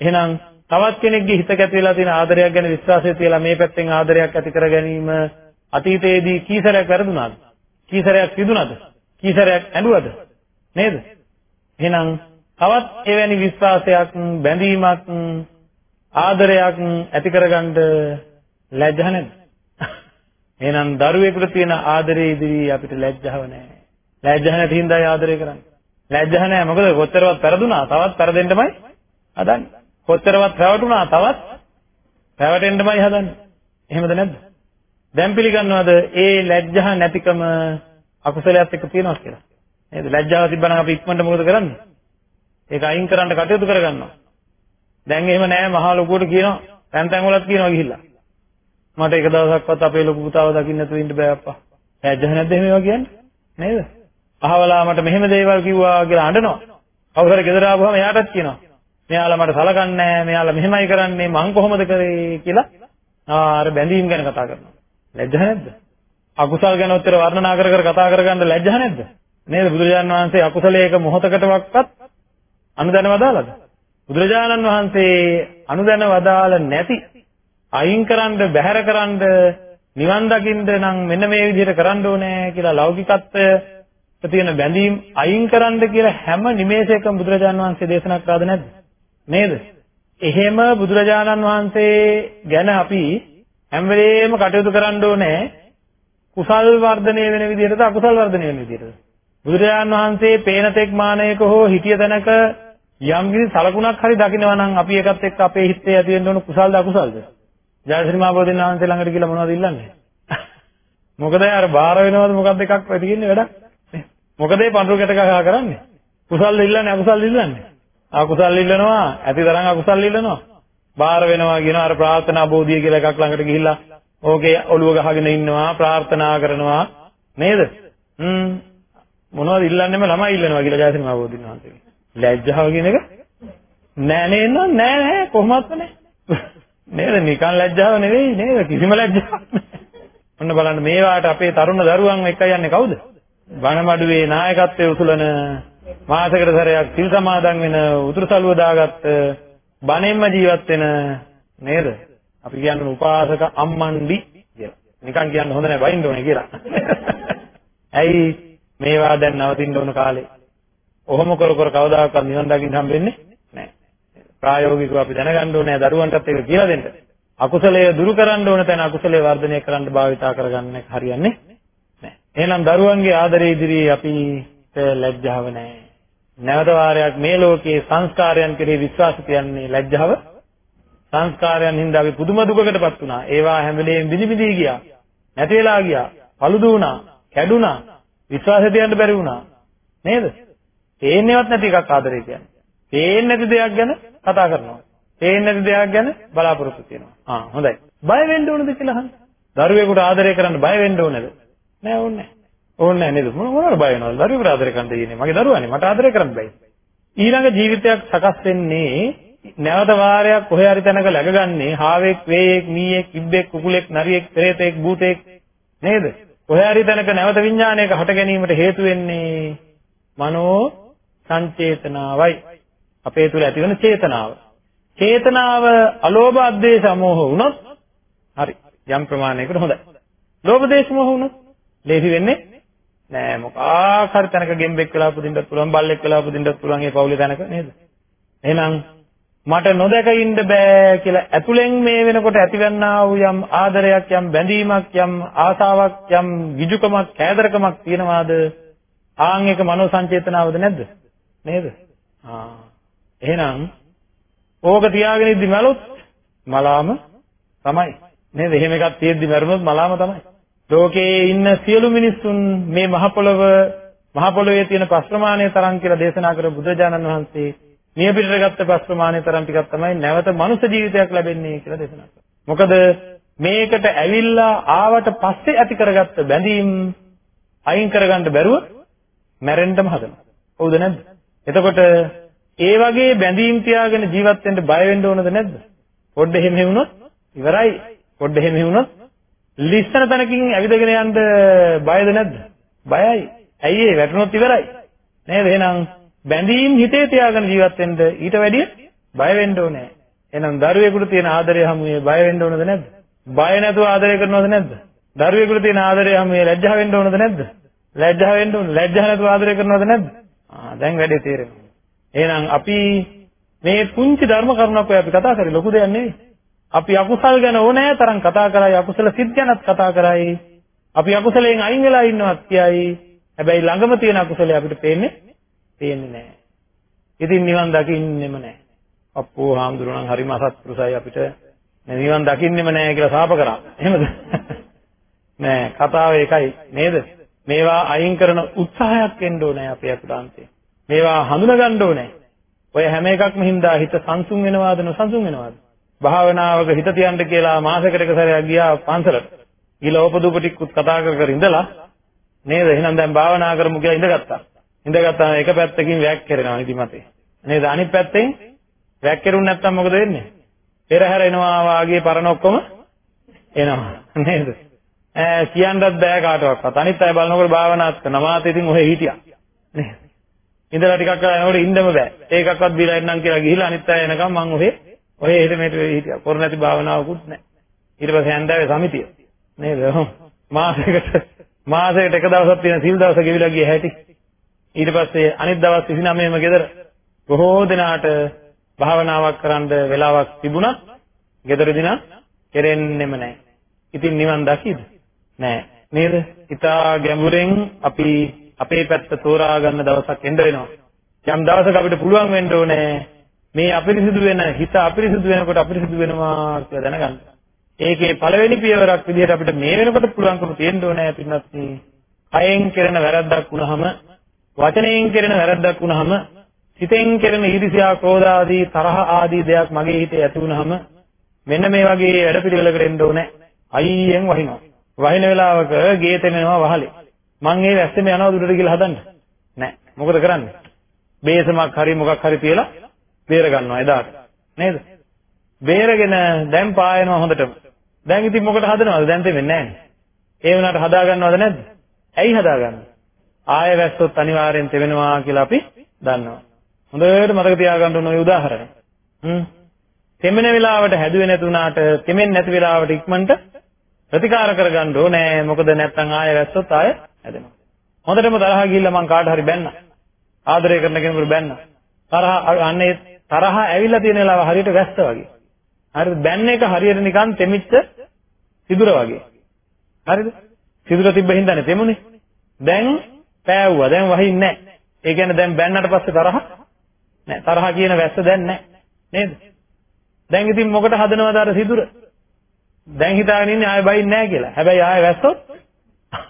එහෙනම් තවත් කෙනෙක්ගේ හිතක ඇති වෙලා තියෙන ආදරයක් ගැන විශ්වාසය තියලා මේ පැත්තෙන් ආදරයක් ඇති කර ගැනීම අතීතයේදී කීසරයක් වැරදුනාද? කීසරයක් සිදුනද? කීසරයක් ඇඬුවද? නේද? එහෙනම් තවත් එවැනි විශ්වාසයක් බැඳීමක් ආදරයක් ඇති කරගන්න ලැජ්ජහ නැද්ද? එහෙනම් දරුවෙකුට තියෙන ආදරේ ඉදිරි අපිට ලැජ්ජාව නැහැ. ලැජ්ජහ නැති හින්දායි ආදරය කරන්නේ. ලැජ්ජහ නැහැ මොකද කොච්චරවත් පෙරදුනා තවත් පෙරදෙන්නමයි හදන්නේ. කොච්චරවත් රැවටුණා තවත් රැවටෙන්නමයි හදන්නේ. එහෙමද නැද්ද? දැන් පිළිගන්නවද ඒ ලැජ්ජහ නැතිකම අකුසලයක් එක්ක තියෙනවා කියලා? නේද? ලැජ්ජාව තිබ්බනම් අපි ඉක්මනට මොකද කරන්නේ? ඒක අයින් කරන්න කටයුතු කරගන්නවා. දැන් එහෙම නෑ මහා ලොකුවට කියනවා. තැන් තැන් වලත් කියනවා ගිහිල්ලා. මට එක දවසක්වත් අපේ ලොකු පුතාව දකින්න නැතුව ඉන්න බෑ අප්පා. ලැජ්ජ නැද්ද එහෙම ඒවා කියන්නේ? නේද? අහවලා මට මෙහෙම දේවල් කිව්වා කියලා අඬනවා. කවුරු හරි ගෙදර ආවම එයාටත් කියනවා. මෙයාලා මට සලකන්නේ නැහැ. මෙයාලා මෙහෙමයි කරන්නේ. මං කොහොමද කරේ කියලා අර බැඳීම් ගැන කතා කරනවා. ලැජ්ජ නැද්ද? අකුසල් ගැන උත්තර වර්ණනා කර කර කතා කරගන්න ලැජ්ජ නැද්ද? නේද? බුදුරජාණන් වහන්සේ අකුසලයක මොහතකටවත් අනුදැන වදාළද? බුදුරජාණන් වහන්සේ අනුදැන වදාළ නැති අයින් කරන්න බැහැර කරන්න නිවන් දකින්න නම් මෙන්න මේ විදිහට කරන්න ඕනේ කියලා ලෞකිකත්වයට තියෙන බැඳීම් අයින් කරන්න කියලා හැම නිමේෂයකම බුදුරජාණන් වහන්සේ දේශනා කරාද නැද්ද? නේද? එහෙම බුදුරජාණන් වහන්සේ ගැන අපි හැම වෙලේම කටයුතු කරන්න ඕනේ කුසල් වර්ධනය වෙන විදිහටද අකුසල් වර්ධනය වෙන විදිහටද? බුදුරජාණන් වහන්සේ පේන තෙක් මානයක හෝ හිටිය තැනක යම් කිසි සලකුණක් හරි දකිනවා නම් අපි ඒකත් එක්ක අපේ හිතේ ඇති වෙන්න ඕන කුසල්ද අකුසල්ද? ජයශ්‍රී මහබෝධින් වහන්සේ ළඟට ගිහලා මොනවද ඉල්ලන්නේ? මොකද අර බාර වෙනවද මොකක්ද එකක් වෙ තියෙන්නේ වැඩක්? මොකද මේ පඳුරු කැට ගහ කරන්නේ? කුසල් ඉල්ලන්නේ අකුසල් ඉල්ලන්නේ? අකුසල් ඉල්ලනවා, ඇති තරම් අකුසල් ඉල්ලනවා. බාර වෙනවා කියන අර ප්‍රාර්ථනා බෝධිය කියලා එකක් ළඟට ගිහිල්ලා ඕකේ ඔළුව ගහගෙන ඉන්නවා, ප්‍රාර්ථනා කරනවා නේද? හ්ම් මොනවද ඉල්ලන්නේම ළමයි ඉල්ලනවා කියලා ජයශ්‍රී මහබෝධින් වහන්සේ. ලැජ්ජාව කියන එක නෑ නේද? නෑ නෑ කොහොමත් නෑ. නේද? නිකන් ලැජ්ජාව නෙවෙයි නේද? කිසිම ලැජ්ජාවක් නෑ. ඔන්න බලන්න මේවාට අපේ තරුණ දරුවන් එක්ක යන්නේ කවුද? වනමඩුවේ නායකත්වයේ උසුලන මාසයකට සැරයක් සිල් සමාදන් වෙන උතුරුසළුව දාගත්ත බණෙන්ම ජීවත් වෙන නේද? අපි කියන්නේ උපාසක අම්මන්ඩි කියලා. නිකන් කියන්න හොඳ නැහැ වයින් ඕනේ කියලා. ඇයි මේවා දැන් නවතින්න ඕන කාලේ? ඔහොම කර කර කවදාකවත් නිවන් දකින්න හම්බෙන්නේ නැහැ. ප්‍රායෝගිකව අපි දැනගන්න ඕනේ දරුවන්ටත් ඒක කියලා දෙන්න. අකුසලයේ දුරු කරන්න ඕන තැන අකුසලයේ වර්ධනය කරන්න භාවිතා කරගන්න එක හරියන්නේ නැහැ. එහෙනම් දරුවන්ගේ ආදරය ඉදිරියේ අපිට ලැජ්ජාව නැහැ. නැවත වාරයක් මේ ලෝකයේ සංස්කාරයන් කෙරෙහි විශ්වාස තියන්නේ ලැජ්ජාව සංස්කාරයන් හින්දා අපි පුදුම දුකකටපත් වුණා. ඒවා හැම වෙලේම විදි විදි ගියා. නැති වෙලා ගියා. paludu වුණා. කැඩුනා. විශ්වාසය තියන්න බැරි වුණා. නේද? පේන්නේවත් නැති එකක් ආදරය කියන්නේ. පේන්නේ නැති දෙයක් ගැන කතා කරනවා. පේන්නේ නැති දෙයක් ගැන බලාපොරොත්තු වෙනවා. ආ හොඳයි. බය වෙන්න ඕනද කියලා අහන්න. දරුවෙකුට ආදරය කරන්න බය වෙන්න ඕනද? නෑ ඕනේ නෑ. ඕනේ නෑ නේද? මොන මොනවද බය වෙනවද? දරුවෙකුට ආදරය කරන්න තියෙන්නේ. මගේ දරුවානේ මට ආදරය කරන්න බෑ. ඊළඟ ජීවිතයක් සකස් වෙන්නේ නැවත වාරයක් කොහේ හරි තැනක läගගන්නේ හාවෙක්, වේයෙක්, මීයෙක්, ඉබ්බෙක්, කුකුලෙක්, නරියෙක්, පෙරේතෙක්, භූතෙක් නේද? කොහේ හරි තැනක නැවත විඥානයක හට ගැනීමට හේතු වෙන්නේ මනෝ සංචේතනාවයි. අපේ තුල ඇතිවන චේතනාව. චේතනාව අලෝභ අද්වේෂ අමෝහ වුණොත් හරි යම් ප්‍රමාණයකට හොඳයි. ලෝභ දේශ මොහ වුණොත් ලේසි වෙන්නේ නෑ. මොකක් හරි තැනක ගෙම්බෙක් වෙලා උපදින්නත් පුළුවන් බල්ලෙක් වෙලා උපදින්නත් පුළුවන් ඒ පවුලේ තැනක නේද? එහෙනම් මට නොදැක ඉන්න බෑ කියලා ඇතුලෙන් මේ වෙනකොට ඇතිවන්නා වූ යම් ආදරයක් යම් බැඳීමක් යම් ආසාවක් යම් විජුකමක් කෑදරකමක් තියෙනවාද? ආන් එක මනෝ සංචේතනාවද නැද්ද? නේද? ආ. එහෙනම් ඕක තියාගෙන ඉද්දි මලොත් මලාම තමයි. නේද? එහෙම එකක් තියෙද්දි මරුණොත් මලාම තමයි. ලෝකයේ ඉන්න සියලු මිනිස්සුන් මේ මහ පොළව මහ පොළවේ තියෙන ප්‍රස්ත්‍රමාණය තරම් කියලා දේශනා කර බුදුරජාණන් වහන්සේ නිය පිටට ගත්ත ප්‍රස්ත්‍රමාණය තරම් ටිකක් තමයි නැවත මනුෂ්‍ය ජීවිතයක් ලැබෙන්නේ කියලා දේශනා කරා. මොකද මේකට ඇවිල්ලා ආවට පස්සේ ඇති කරගත්ත බැඳීම් අයින් කරගන්න බැරුව මැරෙන්නම හදනවා. හවුද නැද්ද? එතකොට ඒ වගේ බැඳීම් තියාගෙන ජීවත් වෙන්න බය වෙන්න ඕනද නැද්ද? පොඩ්ඩ එහෙම වුණොත් ඉවරයි. පොඩ්ඩ එහෙම වුණොත් ලිස්සන තැනකින් ඇවිදගෙන යන්න බයද නැද්ද? බයයි. ඇයි ඒ වැටුනොත් ඉවරයි. නේද? එහෙනම් බැඳීම් හිතේ තියාගෙන ජීවත් වෙන්න ඊට වැඩිය බය වෙන්න ඕනේ. එහෙනම් දරුවෙකුට තියෙන ආදරය හැමුවේ බය වෙන්න ඕනද නැද්ද? බය නැතුව ආදරය කරනවද නැද්ද? දරුවෙකුට තියෙන ආදරය හැමුවේ ලැජ්ජා වෙන්න ඕනද නැද්ද? ලැජ්ජා වෙන්න ඕන. ලැජ්ජා නැතුව ආදරය කරනවද නැද්ද? ආ දැන් වැඩේ තේරෙනවා. එහෙනම් අපි මේ පුංචි ධර්ම කරුණක් ඔය අපි කතා කරේ ලොකු දෙයක් නෙවෙයි. අපි අකුසල් ගැන ඕනෑ තරම් කතා කරයි අකුසල සිත් ගැනත් කතා කරයි. අපි අකුසලයෙන් අයින් වෙලා ඉන්නවත් කියයි. හැබැයි ළඟම තියෙන අකුසලයේ අපිට පේන්නේ පේන්නේ නැහැ. ඉතින් නිවන් දකින්නෙම නැහැ. අප්පෝ හාමුදුරුවෝ නම් හරිම අසත්පුරුසයි අපිට නිවන් දකින්නෙම නැහැ කියලා සාප කරා. එහෙමද? නෑ කතාව ඒකයි නේද? මේවා අයින් කරන උත්සාහයක් එන්න ඕනේ අපේ අතුලාන්තේ. මේවා හඳුනා ගන්න ඕනේ. ඔය හැම එකක්ම හින්දා හිත සංසුන් වෙනවාද නොසංසුන් වෙනවාද? භාවනාවක හිත තියන්න කියලා මාසයකට එක සැරයක් ගියා පන්සලට. ගිහලා ඕපදූපටිකුත් කතා කර කර ඉඳලා නේද? එහෙනම් දැන් භාවනා කරමු කියලා ඉඳගත්තා. ඉඳගත්තාම එක පැත්තකින් වැක් කරනවා නිදිමතේ. නේද? අනිත් පැත්තෙන් වැක් කරුන් නැත්තම් මොකද වෙන්නේ? පෙරහැර එනවා වාගේ පරණ ඔක්කොම එනවා. නේද? ඈ කියන්නත් බෑ කාටවත්. අනිත් අය බලනකොට භාවනාත් කරනවා. මාත් ඉතින් ඔහෙ හිටියා. නේද? ඉඳලා ටිකක් කරලා යනකොට ඉන්නම බෑ. ඒකක්වත් බීලා එන්නම් කියලා ගිහිල්ලා අනිත් අය එනකම් මං ඔහෙ ඔහෙ එහෙට මෙහෙට හිටියා. කර නැති භාවනාවකුත් නැහැ. ඊට පස්සේ හන්දාවේ සමිතිය. නේද? මාසයකට මාසයකට එක දවසක් තියෙන සිල් දවස ගෙවිලා ගිය හැටි. ඊට පස්සේ අනිත් දවස් 29ම ගෙදර බොහෝ දිනාට භාවනාවක් කරන්න වෙලාවක් තිබුණා. ගෙදරදී නම් කෙරෙන්නෙම නැහැ. ඉතින් නිවන් දකිද? නැහැ. නේද? ඊටා ගැඹුරෙන් අපි අපේ පැත්ත තෝරා ගන්න දවසක් එන්න වෙනවා. යම් දවසක අපිට පුළුවන් වෙන්න ඕනේ මේ අපිරිසිදු වෙන හිත අපිරිසිදු වෙනකොට අපිරිසිදු වෙනවා කියලා දැනගන්න. ඒකේ පළවෙනි පියවරක් විදිහට අපිට මේ වෙනකොට පුළුවන්කම තියෙන්න ඕනේ පින්නත් කයෙන් කරන වැරද්දක් වුණාම වචනයෙන් කරන වැරද්දක් වුණාම හිතෙන් කරන ඊර්ෂ්‍යා ක්‍රෝධ ආදී තරහ ආදී දෙයක් මගේ හිතේ ඇති වුණාම මෙන්න මේ වගේ වැඩ පිළිවෙලකට එන්න ඕනේ. අයියෙන් වහිනවා. වහින වෙලාවක ගේ තෙමෙනවා වහලේ. මං ඒ වැස්සෙම යනවා දුරට ගිහලා හදන්න. නෑ. මොකද කරන්නේ? බේසමක් හරි මොකක් හරි තියලා බේර ගන්නවා එදාට. නේද? බේරගෙන දැන් පායනවා හොඳටම. දැන් ඉතින් මොකට හදනවද? දැන් තෙමෙන්නේ නෑනේ. ඒ වුණාට හදා ගන්නවද නැද්ද? ඇයි හදාගන්නේ? ආය වැස්සොත් අනිවාර්යෙන් තෙවෙනවා කියලා අපි දන්නවා. හොඳට මතක තියාගන්න ඕන ඔය උදාහරණය. හ්ම්. තෙමෙන වෙලාවට හැදුවේ නැතුණාට තෙමෙන්නේ නැති වෙලාවට ඉක්මනට ප්‍රතිකාර කරගන්න ඕනේ. මොකද නැත්තම් ආය වැස්සොත් ආය හැදෙනවා. හොඳටම තරහ ගිහිල්ලා මං කාට හරි බැන්නා. ආදරය කරන කෙනෙකුට බැන්නා. තරහ අන්නේ තරහ ඇවිල්ලා තියෙන වෙලාව හරියට වැස්ස වගේ. හරිද? බැන්න එක හරියට නිකන් තෙමිච්ච සිදුර වගේ. හරිද? සිදුර තිබ්බ හින්දානේ තෙමුනේ. දැන් පෑවුවා. දැන් වහින්නේ නැහැ. ඒ කියන්නේ දැන් බැන්නට පස්සේ තරහ නැහැ. තරහ කියන වැස්ස දැන් නැහැ. නේද? දැන් ඉතින් මොකට හදනවද අර සිදුර? දැන් හිතාගෙන ඉන්නේ ආයෙ බයින්නේ නැහැ කියලා. හැබැයි ආයෙ වැස්සොත්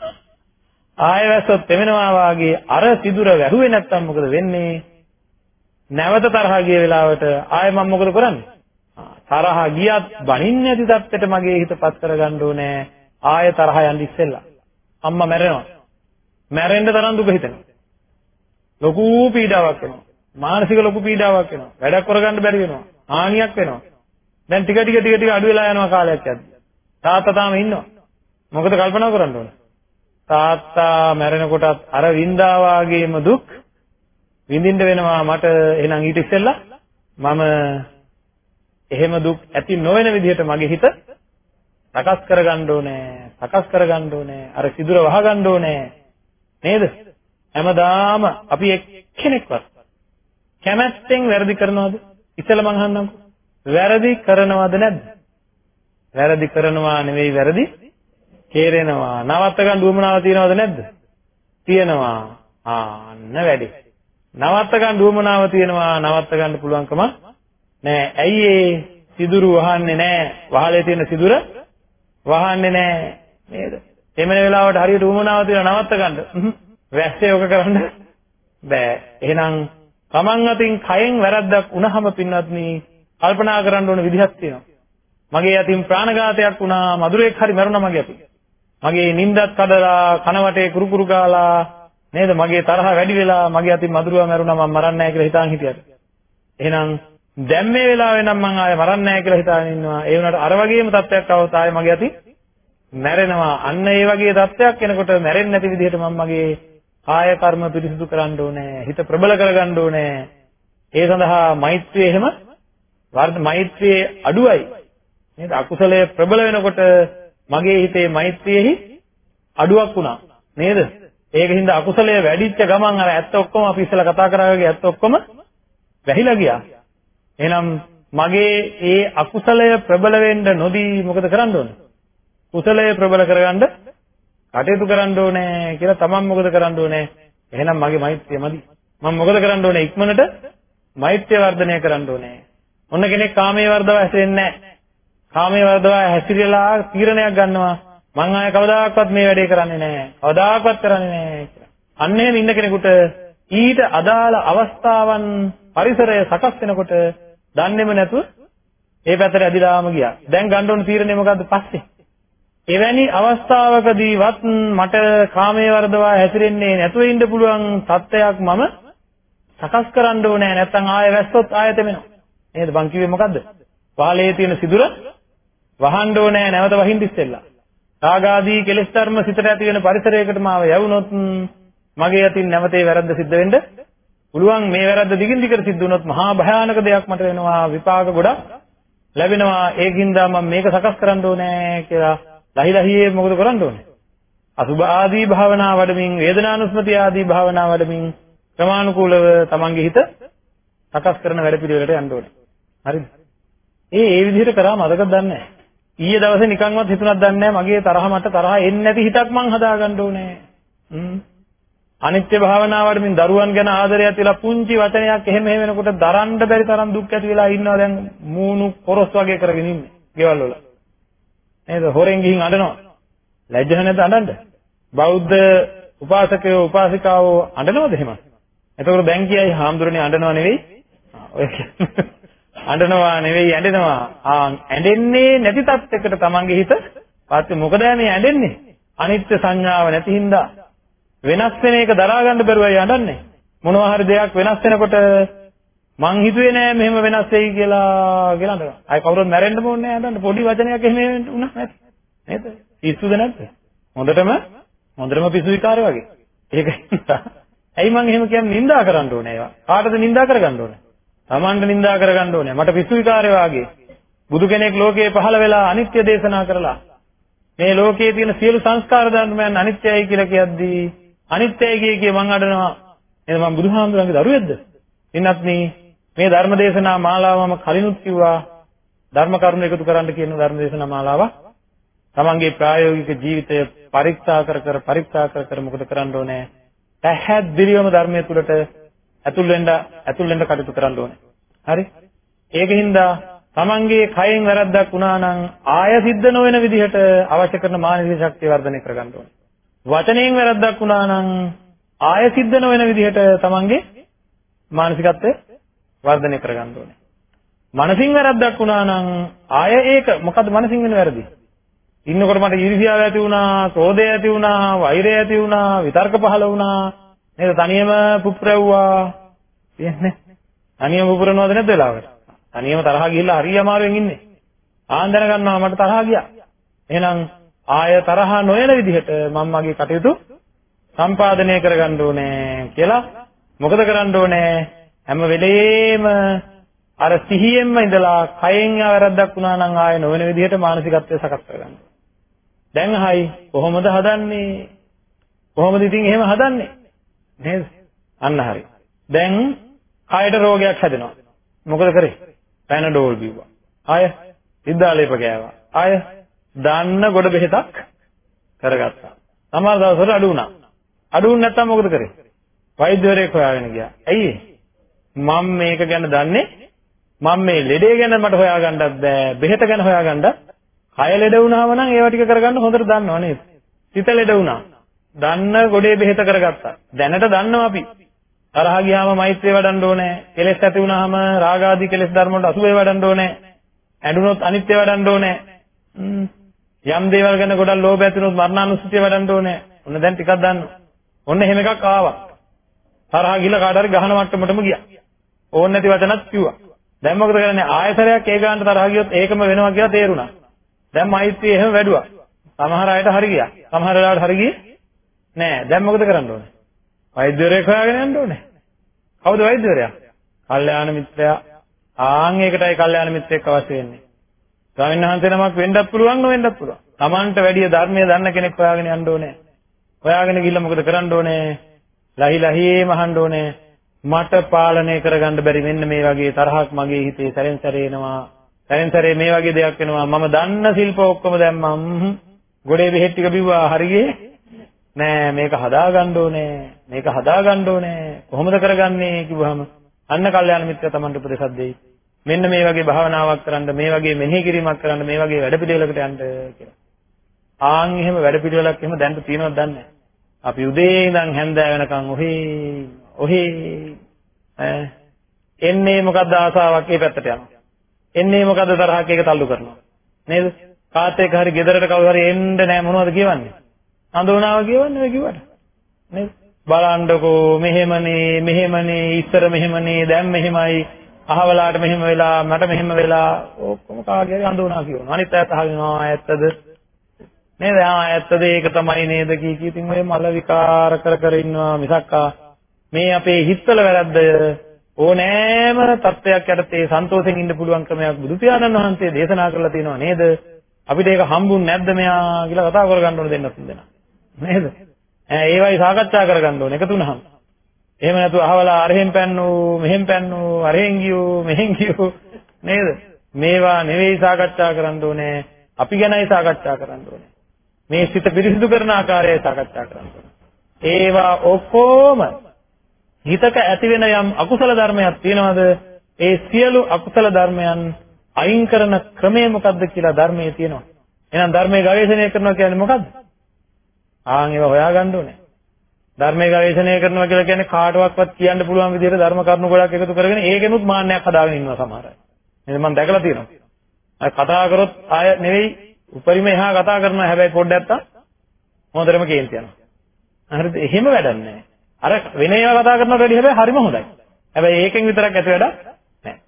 ආයෙ වැස්සොත් තෙමෙනවා වාගේ අර සිදුර වැහුවේ නැත්තම් මොකද වෙන්නේ? නැවත තරහ ගිය වෙලාවට ආයෙ මම මොකද කරන්නේ? තරහ ගියත් බනින්නේ නැති තත්ත්වයට මගේ හිතපත් කරගන්න ඕනේ. ආයෙ තරහ යන්න ඉස්සෙල්ලා. අම්මා මැරෙනවා. මැරෙන්න තරම් දුක හිතෙනවා. ලොකු පීඩාවක් එනවා. මානසික ලොකු පීඩාවක් එනවා. වැඩක් කරගන්න බැරි වෙනවා. හානියක් වෙනවා. දැන් ටික ටික ටික ටික අඩු වෙලා යනවා කාලයක් යද්දි. තාත්තා තාම ඉන්නවා. මොකද කල්පනා කරන්න ඕන? තාත්තා මැරෙනකොටත් අර වින්දා වාගේම දුක් විඳින්න වෙනවා මට එහෙනම් ඊට ඉස්සෙල්ලා මම එහෙම දුක් ඇති නොවන විදිහට මගේ හිත සකස් කරගන්න ඕනේ සකස් කරගන්න ඕනේ අර සිදුර වහගන්න ඕනේ. නේද? හැමදාම අපි එක්කෙනෙක්වත් කැමැත්තෙන් වැරදි කරනවද? ඉතල මං අහන්නම්කෝ. වැරදි කරනවද නැද්ද? වැරදි කරනවා නෙවෙයි වැරදි කේරෙනවා. නවත්ත ගන්න දුවමනාව තියනවද නැද්ද? තියෙනවා. ආන්න වැඩි. නවත්ත ගන්න දුවමනාව තියෙනවා නවත්ත ගන්න පුළුවන්කම නෑ. ඇයි ඒ සිදුරු වහන්නේ නෑ? වහලේ තියෙන සිදුර වහන්නේ නෑ නේද? එමෙන වෙලාවට හරියට උමනාව තියෙන නවත්ත ගන්න වැස්සේ ඔක කරන්න බෑ. එහෙනම් Taman අතින් කයෙන් වැරද්දක් වුණාම පින්වත්නි කල්පනා කරන්න ඕන විදිහක් තියෙනවා. මගේ අතින් ප්‍රාණඝාතයක් වුණා මధుරෙක් හරි මරුණා මගේ අතින්. මගේ නිින්දත් කඩලා කන වටේ කුරු කුරු ගාලා නේද? මගේ තරහ වැඩි වෙලා මගේ අතින් මදුරුවා මැරුණා මම මරන්නේ නැහැ කියලා හිතාන් හිටියට. එහෙනම් දැන් මේ වෙලාවේ නම් මම ආයෙ මරන්නේ නැහැ කියලා හිතාගෙන ඉන්නවා. ඒ වුණාට අර වගේම තත්ත්වයක් આવුවත් ආයෙ මගේ අතින් මැරෙනවා. අන්න ඒ වගේ තත්ත්වයක් එනකොට මැරෙන්නේ නැති විදිහට මම මගේ කාය කර්ම පිරිසිදු කරන්න ඕනේ හිත ප්‍රබල කරගන්න ඕනේ. ඒ සඳහා මෛත්‍රිය එහෙම වර්ධ මෛත්‍රියේ අඩුවයි. නේද? අකුසලයේ ප්‍රබල වෙනකොට මගේ හිතේ මෛත්‍රියේහි අඩුවක් වුණා. නේද? ඒකින්ද අකුසලයේ වැඩිච්ච ගමන් අර ඇත්ත ඔක්කොම අපි ඉස්සෙල්ලා කතා කරා වගේ ඇත්ත ඔක්කොම වැහිලා ගියා. එහෙනම් මගේ ඒ අකුසලය ප්‍රබල වෙන්න නොදී මොකද කරන්න ඕනේ? කුසලය ප්‍රබල කරගන්න කටයුතු කරන්න ඕනේ කියලා තමන් මොකද කරන්න ඕනේ? එහෙනම් මගේ මෛත්‍රිය මදි. මම මොකද කරන්න ඕනේ? ඉක්මනට මෛත්‍රිය වර්ධනය කරන්න ඕනේ. ඔන්න කෙනෙක් කාමයේ වර්ධව හැසිරෙන්නේ නැහැ. කාමයේ වර්ධව හැසිරෙලා තීරණයක් ගන්නවා. මං ආය කවදාකවත් මේ වැඩේ කරන්නේ නැහැ. කවදාකවත් කරන්නේ නැහැ කියලා. අන්න එහෙම ඉන්න කෙනෙකුට ඊට අදාළ අවස්ථාවන් පරිසරය සකස් වෙනකොට දන්නේම නැතුව ඒ පැත්තට ඇදිලාම ගියා. දැන් ගන්න ඕන තීරණය මොකද්ද පස්සේ? එවැනි අවස්ථාවකදීවත් මට කාමයේ වර්ධවා හැසිරෙන්නේ නැතුව ඉන්න පුළුවන් තත්ත්වයක් මම සකස් කරන්න ඕනේ නැත්නම් ආයෙ වැස්සොත් ආයෙ තෙමෙනවා. නේද? බං කිව්වේ මොකද්ද? පහලේ තියෙන සිදුර වහන්න ඕනේ නැවත වහින්න ඉස්සෙල්ලා. රාගාදී කෙලෙස් ධර්ම සිතට ඇති වෙන පරිසරයකට මාව යවුනොත් මගේ අතින් නැවතේ වැරද්ද සිද්ධ වෙන්න පුළුවන්. මේ වැරද්ද දිගින් දිගට සිද්ධ වුණොත් මහා භයානක දෙයක් මට වෙනවා විපාක ගොඩක් ලැබෙනවා. ඒකින්ද මම මේක සකස් කරන්න ඕනේ කියලා ලහි ලහියේ මොකද කරන්න ඕනේ? අසුභ ආදී භාවනා වඩමින් වේදනානුස්මති ආදී භාවනා වඩමින් ක්‍රමානුකූලව තමන්ගේ හිත සකස් කරන වැඩ පිළිවෙලට යන්න ඕනේ. හරිද? ඒ ඒ විදිහට කරාම අදකද දන්නේ නැහැ. ඊයේ දවසේ නිකන්වත් හිතුණක් දන්නේ නැහැ මගේ තරහ මට තරහ එන්නේ නැති හිතක් මං හදාගන්න ඕනේ. හ්ම්. අනිත්‍ය භාවනාව වඩමින් දරුවන් ගැන ආදරය ඇතිලා පුංචි වචනයක් එහෙම එහෙම වෙනකොට දරන්න බැරි තරම් දුක් ඇති වෙලා ඉන්නවා දැන් මූණු කොරස් වගේ කරගෙන ඉන්නේ ගෙවල් වල. නේද? හොරෙන් ගිහින් අඬනවා. ලැජ්ජ නැද්ද අඬන්න? බෞද්ධ උපාසකයෝ උපාසිකාවෝ අඬනවද එහෙම? එතකොට දැන් කියයි හාමුදුරනේ අඬනව නෙවෙයි. ඔය අඬනවා නෙවෙයි ඇඬෙනවා ආ ඇඬෙන්නේ නැති තත්යකට තමන්ගේ හිත පස්සේ මොකද මේ ඇඬෙන්නේ අනිත්‍ය සංඥාව නැති හින්දා වෙනස් වෙන එක දරා ගන්න බැරුවයි අඬන්නේ. මොනවා හරි දෙයක් වෙනස් වෙනකොට මං හිතුවේ නෑ මෙහෙම වෙනස් වෙයි කියලා කියලා අඬනවා. අය කවුරුත් මැරෙන්න ඕනේ නෑ අඬන්න. පොඩි වචනයක් එහෙම වුණා නැති. නේද? පිස්සුද නැද්ද? හොඳටම හොඳටම පිස්සු විකාරය වගේ. ඒක ඇයි මං එහෙම කියන්නේ නිඳා කරන්න ඕනේ ඒවා? කාටද නිඳා කරගන්න ඕනේ? Tamanට නිඳා කරගන්න ඕනේ. මට පිස්සු විකාරය වගේ. බුදු කෙනෙක් ලෝකේ පහළ වෙලා අනිත්‍ය දේශනා කරලා මේ ලෝකයේ තියෙන සියලු සංස්කාර ධර්මයන් අනිත්‍යයි කියලා කියද්දී අනිත්‍යයි කිය කිය මං අඬනවා. එහෙනම් මං බුදුහාමුදුරන්ගේ දරුවෙක්ද? ඉන්නත් මේ ධර්ම දේශනා මාලාව මම කලිනුත් කිව්වා ධර්ම කරුණු එකතු කරන්න කියන ධර්ම දේශනා මාලාව තමන්ගේ ප්‍රායෝගික ජීවිතය පරීක්ෂා කර කර පරීක්ෂා කර කර මොකද කරන්න ඕනේ? පැහැදිලිවම ධර්මයේ තුලට ඇතුල් වෙන්න ඇතුල් වෙන්න කටයුතු කරන්න ඕනේ. හරි? ඒකින්ද තමන්ගේ කයෙන් වැරද්දක් වුණා නම් ආය සිද්ධ නොවන විදිහට අවශ්‍ය කරන මානසික ශක්තිය වර්ධනය කරගන්න ඕනේ. වචනයෙන් වැරද්දක් වුණා නම් ආය සිද්ධ නොවන විදිහට තමන්ගේ මානසිකත්වය වර්ධනය කරගන්න ඕනේ. මනසින් වැරද්දක් වුණා නම් ආය ඒක මොකද්ද මනසින් වෙන වැරදි? ඉන්නකොට මට ඊර්ෂ්‍යාව ඇති වුණා, ක්‍රෝධය ඇති වුණා, වෛරය ඇති වුණා, විතර්ක පහළ වුණා. නේද? තනියම පුප්‍රෙව්වා. තියන්නේ. තනියම පුපුරනවද නැද්ද වෙලාවට? තනියම තරහා ගිහිල්ලා හරිය අමාරුවෙන් ඉන්නේ. ආන්දර ගන්නවා මට තරහා ගියා. එහෙනම් ආය තරහ නොයන විදිහට මම මගේ කටයුතු සම්පාදනය කරගන්න ඕනේ කියලා මොකද කරන්න ඕනේ හැම වෙලේම අර සිහියෙන්ම ඉඳලා කයෙන් වැරද්දක් වුණා නම් ආය නොවන විදිහට මානසිකත්වය සකස් කරගන්න. දැන් හයි කොහොමද හදන්නේ? කොහොමද ඉතින් එහෙම හදන්නේ? නේද? අන්න හරි. දැන් කයට රෝගයක් හැදෙනවා. මොකද කරේ? පැනඩෝල් බිව්වා. ආය ඉද්දාලේප ගෑවා. ආය දාන්න ගොඩ බෙහෙතක් කරගත්තා. සමහර දවස්වල අඩු වුණා. අඩු වුණ නැත්නම් මොකද කරේ? වෛද්‍යවරයෙක් හොයාගෙන ගියා. ඇයි මම මේක ගැන දන්නේ මම මේ ලෙඩේ ගැන මට හොයාගන්නත් බෑ. බෙහෙත ගැන හොයාගන්නත් කය ලෙඩ වුණාම නම් ඒවා ටික කරගන්න හොඳට දන්නව නේද? සිත ලෙඩ වුණා. දන්න ගොඩේ බෙහෙත කරගත්තා. දැනට දන්නවා අපි. තරහ ගියාම මෛත්‍රිය වඩන්න ඕනේ. කෙලෙස් ඇති වුණාම රාග ආදී කෙලෙස් ධර්ම වලට අසුබේ වඩන්න ඕනේ. ඇඬුනොත් අනිත්‍ය වඩන්න ඕනේ. යම් දේවල් ගැන ගොඩක් ලෝභ ඇති වුණොත් මරණානුස්සතිය වඩන්න ඕනේ. ඔන්න දැන් ටිකක් දන්න. ඔන්න එහෙම එකක් ආවා. තරහා ගිහලා කාට හරි ගහන මට්ටමටම ගියා. ඕන් නැති වචනත් කිව්වා. දැන් මොකද කරන්නේ? ආයතරයක් ඒ ගානට තරහා ගියොත් ඒකම වෙනවා කියලා තේරුණා. දැන් මෛත්‍රිය එහෙම වැඩුවා. සමහර අයට හරි ගියා. සමහර වෙලාවට හරි ගියේ නෑ. දැන් මොකද කරන්න ඕනේ? වෛද්‍යවරයෙක් හොයාගෙන යන්න ඕනේ. කවුද වෛද්‍යවරයා? කල්යාණ මිත්‍රයා. ආන් ඒකටයි කල්යාණ මිත්‍රයෙක් අවශ්‍ය වෙන්නේ. ස්වාමීන් වහන්සේ නමක් වෙන්නත් පුළුවන් නොවෙන්නත් පුළුවන්. Tamanට වැඩිය ධර්මය දන්න කෙනෙක් හොයාගෙන යන්න ඕනේ. හොයාගෙන ගිහිල්ලා මොකද කරන්න ඕනේ? ලහි ලහියේ මහන්න ඕනේ. මට පාලනය කරගන්න බැරි මෙන්න මේ වගේ තරහක් මගේ හිතේ සැරෙන් සැරේ එනවා. සැරෙන් සැරේ මේ වගේ දෙයක් වෙනවා. මම දන්න ශිල්ප ඔක්කොම දැම්මම්. ගොඩේ බෙහෙත් ටික බිව්වා හරියේ නෑ මේක හදාගන්න ඕනේ. මේක හදාගන්න ඕනේ. කොහොමද කරගන්නේ කිව්වහම අන්න කල්යාණ මිත්‍ර Tamanට උපදේශක් දෙයි. මෙන්න මේ වගේ භාවනාවක් කරන්න මේ වගේ මෙනෙහි කිරීමක් කරන්න මේ වගේ වැඩපිළිවෙලකට යන්න කියලා. ආන් එහෙම වැඩපිළිවෙලක් එහෙම දැන් තියෙනවද දන්නේ නැහැ. අපි උදේ ඉඳන් හැන්දෑ වෙනකන් ඔහේ ඔහේ ඈ එන්නේ මොකද්ද ආසාවක් ඒ පැත්තට යනවා. එන්නේ මොකද්ද තරහක් ඒක තල්ලු කරනවා. නේද? කාත් එක්ක හරි ගෙදරට කවුරු හරි එන්න නැහැ මොනවද කියවන්නේ? අඳෝනාව කියවන්නේ ඔය කිව්වට. නේද? බලන්නකෝ මෙහෙමනේ මෙහෙමනේ ඉස්සර මෙහෙමනේ දැන් මෙහෙමයි අහවලාට මෙහෙම වෙලා මට මෙහෙම වෙලා ඔක්කොම කාගේ හරි අඳෝනා කියනවා. අනිත් අයත් අහගෙනවා ඇත්තද? නේද? ආ ඇත්තද ඒක තමයි නේද කී කී ඉතින් ඔය මල විකාර කර කර ඉන්නවා මිසක්කා මේ අපේ හිතවල වැරද්ද ඕනෑම තත්වයක් යටතේ සන්තෝෂෙන් ඉන්න පුළුවන් ක්‍රමයක් බුදු පියාණන් වහන්සේ දේශනා කරලා තියෙනවා නේද? අපිට ඒක හම්බුන්නේ නැද්ද මෙයා කියලා කතා කරගන්න ඕන දෙන්නත් දෙන්නා. නේද? ඒවයි සාකච්ඡා කරගන්න ඕන එකතු වුණාම. එහෙම නැතුව අහවලා අරහෙන් පැන්නු, මෙහෙන් පැන්නු, අරහෙන් ගියෝ, මෙහෙන් ගියෝ නේද? මේවා නෙවෙයි සාකච්ඡා කරන්න ඕනේ. අපි ගැනයි සාකච්ඡා කරන්න ඕනේ. මේ සිත පිරිසිදු කරන ආකාරය සාකච්ඡා කරන්න ඕනේ. ඒවා ඔක්කොම හිතක ඇති වෙන යම් අකුසල ධර්මයක් තියෙනවද? ඒ සියලු අකුසල ධර්මයන් අයින් කරන ක්‍රමය මොකක්ද කියලා ධර්මයේ තියෙනවා. එහෙනම් ධර්මයේ ගවේෂණය කරනවා කියන්නේ මොකක්ද? ආන් ඒවා හොයාගන්න ඕනේ. ධර්මයේ ගවේෂණය කරනවා කියලා කියන්නේ කාටවත්වත් කියන්න පුළුවන් විදිහට ධර්ම කරුණු ගොඩක් එකතු කරගෙන ඒකෙනුත් මාන්නයක් හදාගෙන ඉන්නවා සමහර අය. නේද මම දැකලා තියෙනවා. අය කතා කරොත් ආය නෙවෙයි උපරිම එහා කතා කරනවා හැබැයි පොඩ්ඩක් නැත්තම් හොඳටම කේන්ති යනවා. හරිද? එහෙම වැඩක් නැහැ. අර වෙන ඒවා කතා කරනවට වැඩිය හැබැයි හරිම හොඳයි. හැබැයි ඒකෙන් විතරක් ඇති වැඩක් නැහැ.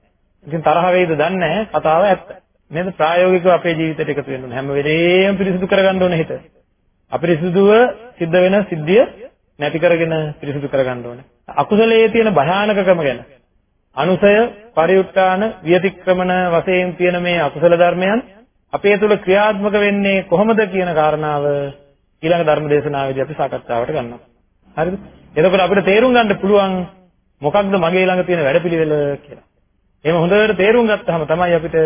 ඉතින් තරහ වෙයිද දන්නේ නැහැ. කතාව ඇත්ත. නේද? ප්‍රායෝගිකව අපේ ජීවිතයට එකතු වෙන්න ඕනේ. හැම වෙලේම පිරිසිදු කරගන්න ඕනේ හිත. අපිරිසිදුව සිද්ධ වෙන සිද්ධිය නැති කරගෙන පිරිසිදු කරගන්න ඕනේ. අකුසලයේ තියෙන භයානකකම ගැන අනුසය, පරිඋත්තාන, විතික්‍රමන වශයෙන් තියෙන මේ අකුසල ධර්මයන් අපේ තුල ක්‍රියාත්මක වෙන්නේ කොහොමද කියන කාරණාව ඊළඟ ධර්ම දේශනාවේදී අපි සාකච්ඡාවට ගන්නවා. හරිද? එතකොට අපිට තේරුම් ගන්න පුළුවන් මොකක්ද මගේ ළඟ තියෙන වැඩපිළිවෙල කියලා. එහෙම හොඳට තේරුම් ගත්තාම තමයි අපිට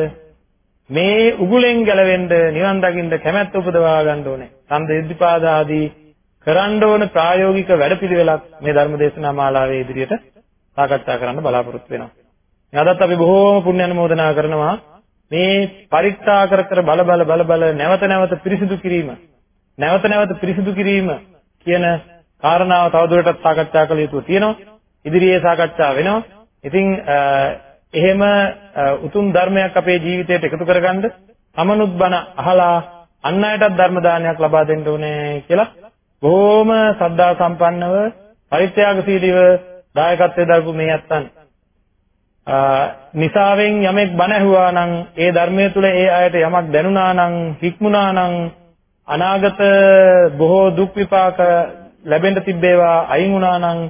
මේ උගුලෙන් ගැලවෙන්න නිවන් දකින්න කැමැත්ත උපදවා ගන්න ඕනේ. සම්ද ඉද්ධිපාද ආදී කරන්න ඕන ප්‍රායෝගික වැඩපිළිවෙලක් මේ ධර්ම දේශනා මාලාවේ ඉදිරියට සාකච්ඡා කරන්න බලාපොරොත්තු වෙනවා. අදත් අපි බොහෝම පුණ්‍ය අනුමෝදනා කරනවා මේ පරික්ෂා කර කර බල බල බල බල නැවත නැවත පිරිසිදු කිරීම නැවත නැවත පිරිසිදු කිරීම කියන කාරණාව තවදුරටත් සාකච්ඡා කළ යුතු තියෙනවා. ඉදිරියේ සාකච්ඡා වෙනවා. ඉතින් එහෙම උතුම් ධර්මයක් අපේ ජීවිතයට එකතු කරගන්න තමනුත් බණ අහලා අන් අයටත් ධර්ම දානයක් ලබා දෙන්න ඕනේ කියලා බොහොම සද්ධා සම්පන්නව පරිත්‍යාගශීලීව දායකත්වයේ දරපු මේ අත්තන් නිසාවෙන් යමෙක් බණ ඇහුවා නම් ඒ ධර්මයේ තුල ඒ අයට යමක් දැනුණා නම් හික්මුණා නම් අනාගත බොහෝ දුක් විපාක ලැබෙන්න තිබේවා අයින් වුණා නම්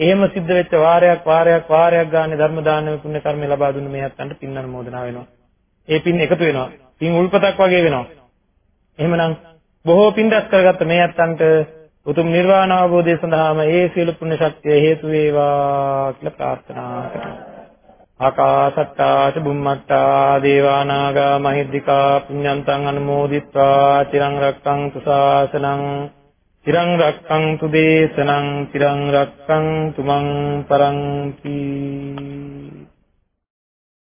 එහෙම සිද්ධ වෙච්ච වාරයක් වාරයක් වාරයක් ගානේ ධර්ම දානමය පුණ්‍ය කර්මය ලබා දුන්න මේ අත්තන්ට පින් අනුමෝදනා වෙනවා. ඒ පින් එකතු වෙනවා. පින් උල්පතක් වගේ වෙනවා. එහෙමනම් බොහෝ පින් රැස් කරගත්ත මේ අත්තන්ට උතුම් නිර්වාණ අවබෝධය සඳහාම ඒ සියලු පුණ්‍ය ශක්තිය හේතු වේවා කියලා ප්‍රාර්ථනා කරනවා. ආකාසට්ටා ච බුම්මට්ටා දේවා නාග මහිද්దికා පුඤ්ඤන්තං අනුමෝදිත්වා තිරං රක්ඛන්තු ශාසනං තිරං රක්ඛන්තු දේශනං තිරං රක්ඛන්තු මං පරන්ති